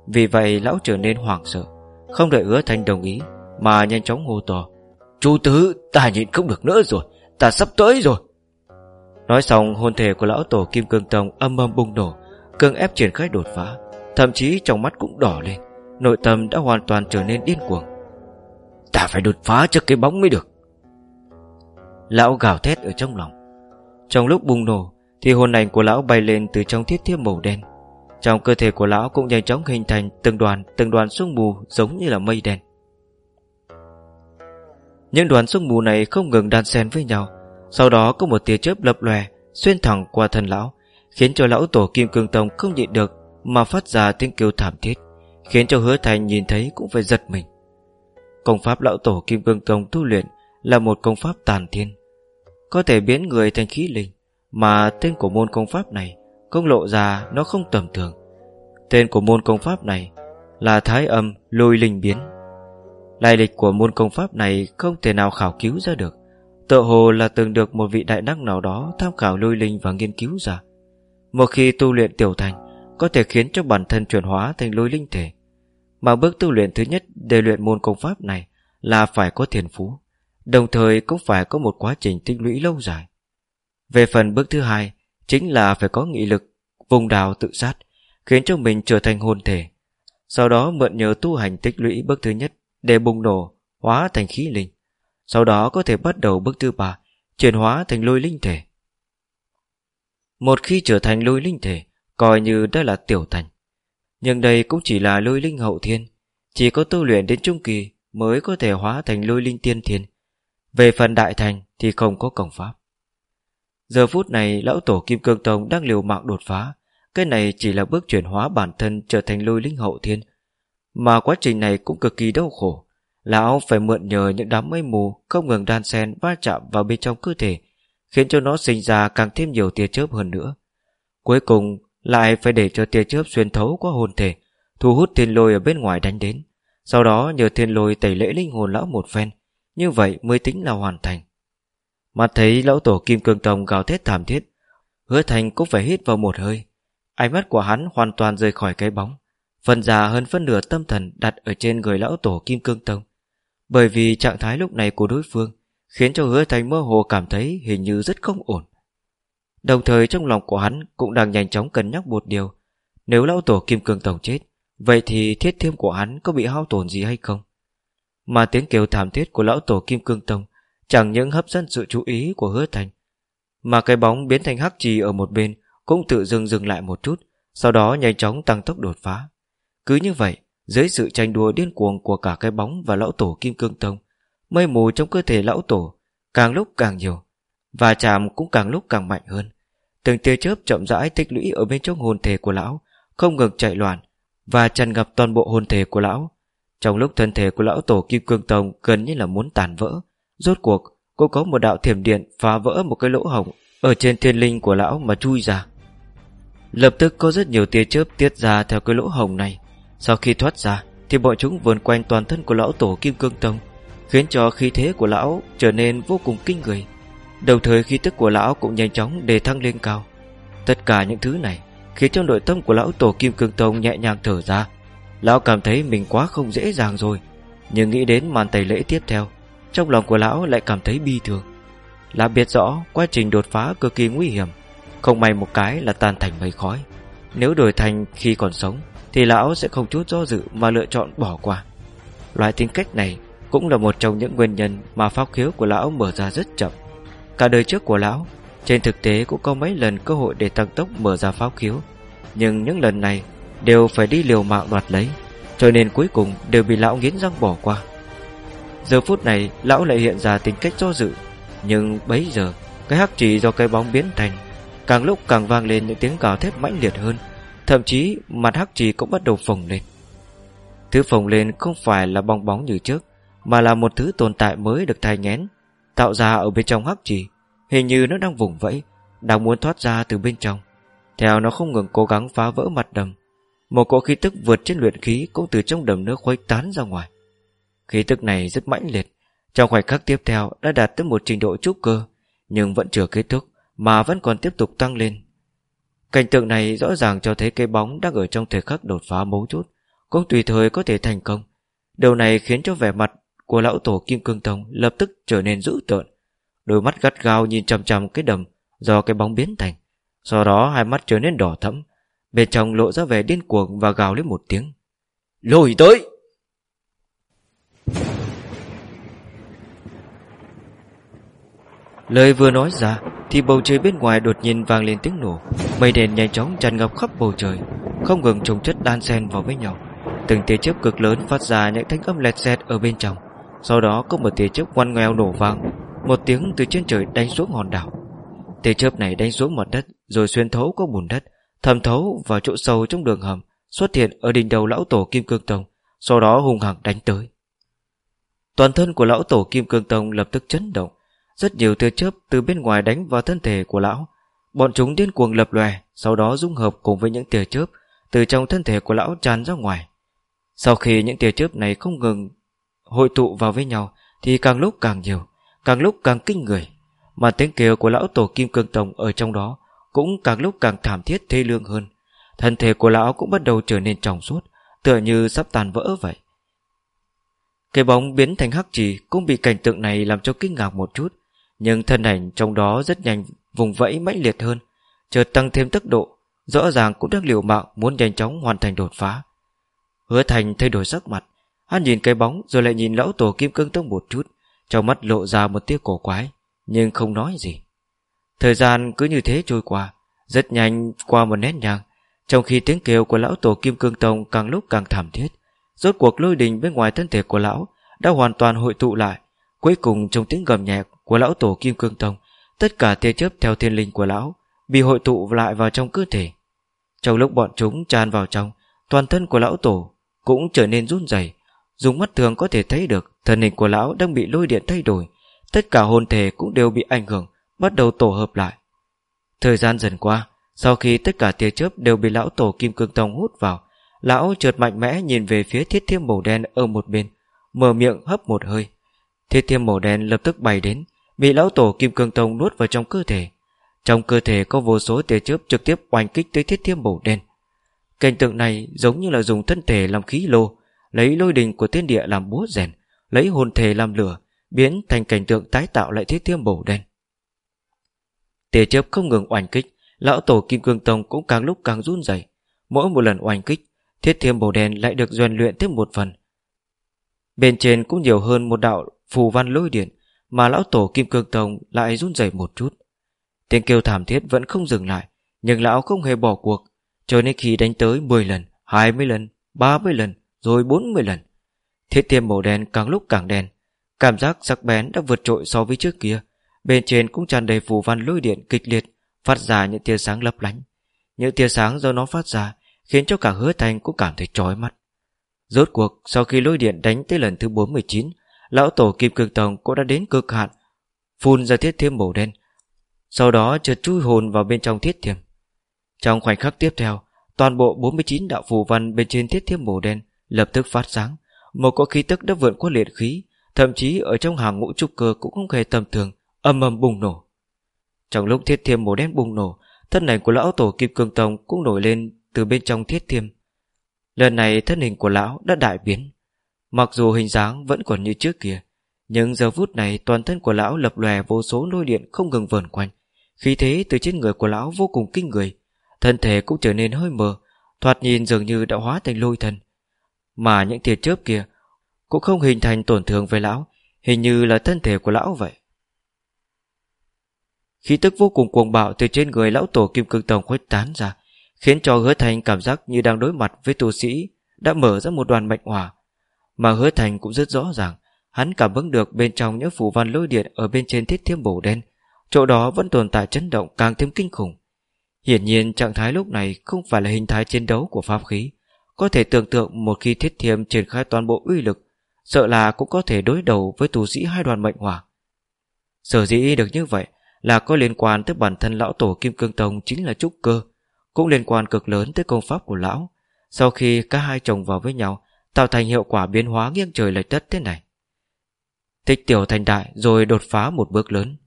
Vì vậy lão trở nên hoảng sợ, không đợi hứa thanh đồng ý, Mà nhanh chóng hô to, Chú tứ, ta nhịn không được nữa rồi, Ta sắp tới rồi. Nói xong hồn thể của lão tổ Kim Cương Tông âm âm bùng nổ Cương ép triển khai đột phá, Thậm chí trong mắt cũng đỏ lên, Nội tâm đã hoàn toàn trở nên điên cuồng. Ta phải đột phá trước cái bóng mới được. Lão gào thét ở trong lòng Trong lúc bùng nổ Thì hồn ảnh của lão bay lên từ trong thiết thiếp màu đen trong cơ thể của lão cũng nhanh chóng hình thành từng đoàn, từng đoàn sương mù giống như là mây đen. Những đoàn sương mù này không ngừng đan xen với nhau, sau đó có một tia chớp lập lòe xuyên thẳng qua thân lão, khiến cho lão tổ Kim Cương Tông không nhịn được mà phát ra tiếng kêu thảm thiết, khiến cho Hứa Thành nhìn thấy cũng phải giật mình. Công pháp lão tổ Kim Cương Tông tu luyện là một công pháp tàn thiên, có thể biến người thành khí linh, mà tên của môn công pháp này công lộ ra nó không tầm thường. Tên của môn công pháp này là Thái âm lôi linh biến. Lai lịch của môn công pháp này không thể nào khảo cứu ra được. Tự hồ là từng được một vị đại năng nào đó tham khảo lôi linh và nghiên cứu ra. Một khi tu luyện tiểu thành, có thể khiến cho bản thân chuyển hóa thành lôi linh thể. Mà bước tu luyện thứ nhất để luyện môn công pháp này là phải có thiền phú, đồng thời cũng phải có một quá trình tích lũy lâu dài. Về phần bước thứ hai chính là phải có nghị lực, vùng đào tự sát, khiến cho mình trở thành hồn thể. Sau đó mượn nhờ tu hành tích lũy bước thứ nhất để bùng nổ, hóa thành khí linh. Sau đó có thể bắt đầu bước thứ ba, chuyển hóa thành lôi linh thể. Một khi trở thành lôi linh thể, coi như đã là tiểu thành. Nhưng đây cũng chỉ là lôi linh hậu thiên, chỉ có tu luyện đến trung kỳ mới có thể hóa thành lôi linh tiên thiên. Về phần đại thành thì không có công pháp. Giờ phút này, lão tổ Kim Cương Tông đang liều mạng đột phá. Cái này chỉ là bước chuyển hóa bản thân trở thành lôi linh hậu thiên. Mà quá trình này cũng cực kỳ đau khổ. Lão phải mượn nhờ những đám mây mù Không ngừng đan xen va chạm vào bên trong cơ thể, Khiến cho nó sinh ra càng thêm nhiều tia chớp hơn nữa. Cuối cùng, lại phải để cho tia chớp xuyên thấu qua hồn thể, Thu hút thiên lôi ở bên ngoài đánh đến. Sau đó, nhờ thiên lôi tẩy lễ linh hồn lão một phen như vậy mới tính là hoàn thành. Mặt thấy lão tổ Kim Cương Tông gào thét thảm thiết, Hứa thành cũng phải hít vào một hơi. Ánh mắt của hắn hoàn toàn rời khỏi cái bóng Phần già hơn phân nửa tâm thần đặt ở trên người lão tổ Kim Cương Tông. Bởi vì trạng thái lúc này của đối phương Khiến cho hứa thành mơ hồ cảm thấy hình như rất không ổn. Đồng thời trong lòng của hắn cũng đang nhanh chóng cân nhắc một điều. Nếu lão tổ Kim Cương Tông chết, Vậy thì thiết thiêm của hắn có bị hao tổn gì hay không? Mà tiếng kêu thảm thiết của lão tổ Kim Cương Tông Chẳng những hấp dẫn sự chú ý của hứa thành, Mà cái bóng biến thành hắc trì ở một bên Cũng tự dưng dừng lại một chút, Sau đó nhanh chóng tăng tốc đột phá. Cứ như vậy, Dưới sự tranh đua điên cuồng của cả cái bóng và lão tổ Kim Cương Tông, Mây mù trong cơ thể lão tổ Càng lúc càng nhiều, Và chạm cũng càng lúc càng mạnh hơn. Từng tia chớp chậm rãi tích lũy ở bên trong hồn thể của lão Không ngừng chạy loạn Và tràn ngập toàn bộ hồn thể của lão trong lúc thân thể của lão tổ Kim Cương Tông Gần như là muốn tàn vỡ, Rốt cuộc cô có một đạo thiểm điện Phá vỡ một cái lỗ hổng Ở trên thiên linh của lão mà chui ra. Lập tức có rất nhiều tia chớp tiết ra Theo cái lỗ hổng này. Sau khi thoát ra, Thì bọn chúng vườn quanh toàn thân của lão tổ Kim Cương Tông, Khiến cho khí thế của lão trở nên vô cùng kinh người. Đồng thời khí tức của lão cũng nhanh chóng đề thăng lên cao. Tất cả những thứ này Khiến cho nội tâm của lão tổ Kim Cương Tông nhẹ nhàng thở ra. Lão cảm thấy mình quá không dễ dàng rồi Nhưng nghĩ đến màn tẩy lễ tiếp theo Trong lòng của lão lại cảm thấy bi thương Lão biết rõ quá trình đột phá cực kỳ nguy hiểm Không may một cái là tan thành mây khói. Nếu đổi thành khi còn sống Thì lão sẽ không chút do dự mà lựa chọn bỏ qua. Loại tính cách này cũng là một trong những nguyên nhân mà pháp khiếu của lão mở ra rất chậm. Cả đời trước của lão, trên thực tế cũng có mấy lần cơ hội để tăng tốc mở ra pháp khiếu, nhưng những lần này đều phải đi liều mạng đoạt lấy, cho nên cuối cùng đều bị lão nghiến răng bỏ qua. Giờ phút này, lão lại hiện ra tính cách do dự, nhưng bấy giờ, cái hắc chỉ do cái bóng biến thành, càng lúc càng vang lên những tiếng gào thét mãnh liệt hơn, thậm chí mặt hắc chỉ cũng bắt đầu phồng lên. Thứ phồng lên không phải là bong bóng như trước, mà là một thứ tồn tại mới được thai nhén tạo ra ở bên trong hắc trì. Hình như nó đang vùng vẫy, đang muốn thoát ra từ bên trong. Theo nó không ngừng cố gắng phá vỡ mặt đầm. Một cỗ khí tức vượt trên luyện khí cũng từ trong đầm nước khuấy tán ra ngoài. Khí tức này rất mãnh liệt, trong khoảnh khắc tiếp theo đã đạt tới một trình độ trúc cơ, nhưng vẫn chưa kết thúc mà vẫn còn tiếp tục tăng lên. Cảnh tượng này rõ ràng cho thấy cây bóng đang ở trong thời khắc đột phá mấu chốt, cũng tùy thời có thể thành công. Điều này khiến cho vẻ mặt của lão tổ Kim Cương Tông lập tức trở nên dữ tợn. Đôi mắt gắt gao nhìn chằm chằm cái đầm do cái bóng biến thành. Sau đó hai mắt trở nên đỏ thẫm, bên trong lộ ra vẻ điên cuồng và gào lên một tiếng. Lùi tới! Lời vừa nói ra thì bầu trời bên ngoài đột nhiên vang lên tiếng nổ, mây đèn nhanh chóng tràn ngập khắp bầu trời, không ngừng trồng chất đan xen vào với nhau. Từng tia chớp cực lớn phát ra những thanh âm lẹt xẹt ở bên trong. Sau đó có một tia chớp ngoan ngoèo nổ vang Một tiếng từ trên trời đánh xuống hòn đảo Tia chớp này đánh xuống mặt đất Rồi xuyên thấu qua bùn đất Thầm thấu vào chỗ sâu trong đường hầm Xuất hiện ở đỉnh đầu lão tổ Kim Cương Tông Sau đó hung hăng đánh tới. Toàn thân của lão tổ Kim Cương Tông lập tức chấn động. Rất nhiều tia chớp từ bên ngoài đánh vào thân thể của lão. Bọn chúng điên cuồng lập lòe Sau đó dung hợp cùng với những tia chớp Từ trong thân thể của lão tràn ra ngoài. Sau khi những tia chớp này không ngừng hội tụ vào với nhau thì càng lúc càng nhiều, càng lúc càng kinh người. Mà tiếng kêu của lão tổ Kim Cương Tông ở trong đó cũng càng lúc càng thảm thiết thê lương hơn. Thân thể của lão cũng bắt đầu trở nên trong suốt, tựa như sắp tàn vỡ vậy. Cái bóng biến thành hắc trì cũng bị cảnh tượng này làm cho kinh ngạc một chút, nhưng thân ảnh trong đó rất nhanh vùng vẫy mãnh liệt hơn, chợt tăng thêm tốc độ, rõ ràng cũng đang liều mạng muốn nhanh chóng hoàn thành đột phá. Hứa Thành thay đổi sắc mặt, Hắn nhìn cái bóng rồi lại nhìn lão tổ kim cương tông một chút Trong mắt lộ ra một tia cổ quái Nhưng không nói gì Thời gian cứ như thế trôi qua, Rất nhanh qua một nét nhang, Trong khi tiếng kêu của lão tổ kim cương tông Càng lúc càng thảm thiết. Rốt cuộc lôi đình bên ngoài thân thể của lão Đã hoàn toàn hội tụ lại. Cuối cùng trong tiếng gầm nhẹ của lão tổ kim cương tông, Tất cả tia chớp theo thiên linh của lão Bị hội tụ lại vào trong cơ thể. Trong lúc bọn chúng tràn vào trong, Toàn thân của lão tổ cũng trở nên run rẩy. Dùng mắt thường có thể thấy được Thân hình của lão đang bị lôi điện thay đổi. Tất cả hồn thể cũng đều bị ảnh hưởng. Bắt đầu tổ hợp lại. Thời gian dần qua, Sau khi tất cả tia chớp đều bị lão tổ kim cương tông hút vào, Lão trượt mạnh mẽ nhìn về phía thiết thiêm màu đen ở một bên, Mở miệng hấp một hơi. Thiết thiêm màu đen lập tức bay đến, Bị lão tổ Kim Cương Tông nuốt vào trong cơ thể. Trong cơ thể có vô số tia chớp trực tiếp oanh kích tới thiết thiêm màu đen. Cảnh tượng này giống như là dùng thân thể làm khí lô, Lấy lôi đình của thiên địa làm búa rèn, Lấy hồn thể làm lửa, Biến thành cảnh tượng tái tạo lại thiết thiêm màu đen. Tia chớp không ngừng oanh kích Lão tổ Kim Cương Tông cũng càng lúc càng run rẩy. Mỗi một lần oanh kích Thiết thiêm bồ đen lại được rèn luyện thêm một phần. Bên trên cũng nhiều hơn một đạo phù văn lôi điện Mà lão tổ Kim Cương Tông lại run rẩy một chút. Tiếng kêu thảm thiết vẫn không dừng lại Nhưng lão không hề bỏ cuộc Cho nên khi đánh tới 10 lần 20 lần, 30 lần, rồi 40 lần. Thiết thiêm màu đen càng lúc càng đen Cảm giác sắc bén đã vượt trội so với trước kia. Bên trên cũng tràn đầy phù văn lôi điện kịch liệt, Phát ra những tia sáng lấp lánh. Những tia sáng do nó phát ra Khiến cho cả hứa thành cũng cảm thấy chói mắt. Rốt cuộc, sau khi lôi điện đánh tới lần thứ 49 Lão tổ kim cương tông cũng đã đến cực hạn, Phun ra thiết thiêm màu đen, Sau đó trượt chui hồn vào bên trong thiết thiêm. Trong khoảnh khắc tiếp theo, Toàn bộ 49 đạo phù văn bên trên thiết thiêm màu đen Lập tức phát sáng. Một cỗ khí tức đã vượt qua liệt khí, Thậm chí ở trong hàng ngũ trúc cơ cũng không hề tầm thường. Âm âm bùng nổ. Trong lúc thiết thiêm màu đen bùng nổ, Thân ảnh của lão tổ kim cương tông cũng nổi lên Từ bên trong thiết thiêm. Lần này thân hình của lão đã đại biến. Mặc dù hình dáng vẫn còn như trước kia, Nhưng giờ phút này toàn thân của lão lập lòe vô số lôi điện không ngừng vờn quanh. Khí thế từ trên người của lão vô cùng kinh người, Thân thể cũng trở nên hơi mờ, Thoạt nhìn dường như đã hóa thành lôi thần. Mà những tia chớp kia Cũng không hình thành tổn thương với lão, Hình như là thân thể của lão vậy. Khí tức vô cùng cuồng bạo từ trên người lão tổ kim cương tông khuếch tán ra, Khiến cho hứa thành cảm giác như đang đối mặt với tu sĩ Đã mở ra một đoàn mệnh hỏa. Mà hứa thành cũng rất rõ ràng, Hắn cảm ứng được bên trong những phủ văn lôi điện Ở bên trên thiết thiêm bổ đen, Chỗ đó vẫn tồn tại chấn động càng thêm kinh khủng. Hiển nhiên trạng thái lúc này Không phải là hình thái chiến đấu của pháp khí, Có thể tưởng tượng một khi thiết thiêm triển khai toàn bộ uy lực, Sợ là cũng có thể đối đầu với tù sĩ hai đoàn mệnh hỏa. Sở dĩ được như vậy là có liên quan tới bản thân lão tổ Kim Cương Tông Chính là trúc cơ, cũng liên quan cực lớn tới công pháp của lão. Sau khi cả hai chồng vào với nhau, tạo thành hiệu quả biến hóa nghiêng trời lệch đất thế này. Tích tiểu thành đại rồi đột phá một bước lớn.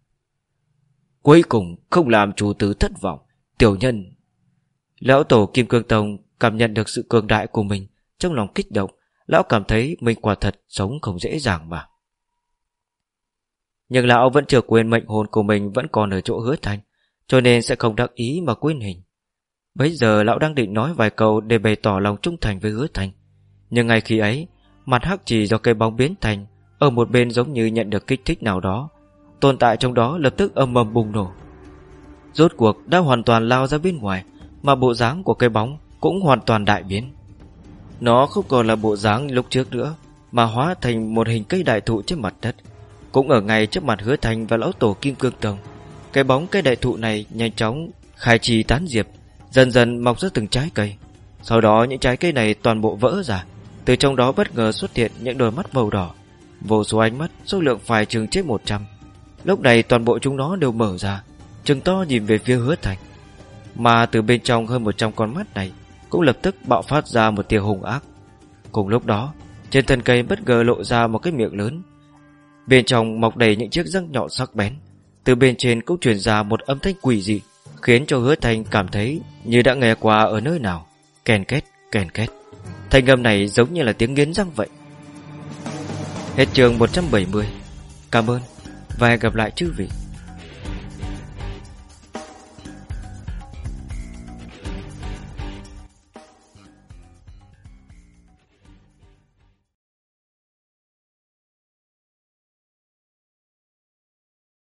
Cuối cùng không làm chủ tử thất vọng, tiểu nhân. Lão tổ kim cương tông cảm nhận được sự cường đại của mình, trong lòng kích động, lão cảm thấy mình quả thật sống không dễ dàng mà nhưng lão vẫn chưa quên mệnh hồn của mình vẫn còn ở chỗ hứa thành, cho nên sẽ không đắc ý mà quên hình. Bây giờ lão đang định nói vài câu Để bày tỏ lòng trung thành với hứa thành. Nhưng ngay khi ấy, Mặt hắc chỉ do cây bóng biến thành, Ở một bên giống như nhận được kích thích nào đó. Tồn tại trong đó lập tức âm mầm bùng nổ. Rốt cuộc đã hoàn toàn lao ra bên ngoài, Mà bộ dáng của cây bóng Cũng hoàn toàn đại biến. Nó không còn là bộ dáng lúc trước nữa, Mà hóa thành một hình cây đại thụ trên mặt đất. Cũng ở ngay trước mặt hứa thành Và lão tổ kim cương tông, Cái bóng cây đại thụ này nhanh chóng khai trì tán diệp, Dần dần mọc ra từng trái cây. Sau đó những trái cây này toàn bộ vỡ ra, Từ trong đó bất ngờ xuất hiện những đôi mắt màu đỏ, Vô số ánh mắt, Số lượng phải chừng chết 100 Lúc này toàn bộ chúng nó đều mở ra, Trừng to nhìn về phía hứa thành. Mà từ bên trong hơn 100 con mắt này Cũng lập tức bạo phát ra một tia hùng ác. Cùng lúc đó, Trên thân cây bất ngờ lộ ra một cái miệng lớn Bên trong mọc đầy những chiếc răng nhọn sắc bén. Từ bên trên cũng truyền ra một âm thanh quỷ dị Khiến cho hứa thành cảm thấy Như đã nghe qua ở nơi nào. Kèn kết, kèn kết Thanh âm này giống như là tiếng nghiến răng vậy. Hết trường 170 Cảm ơn Và hẹn gặp lại chư vị.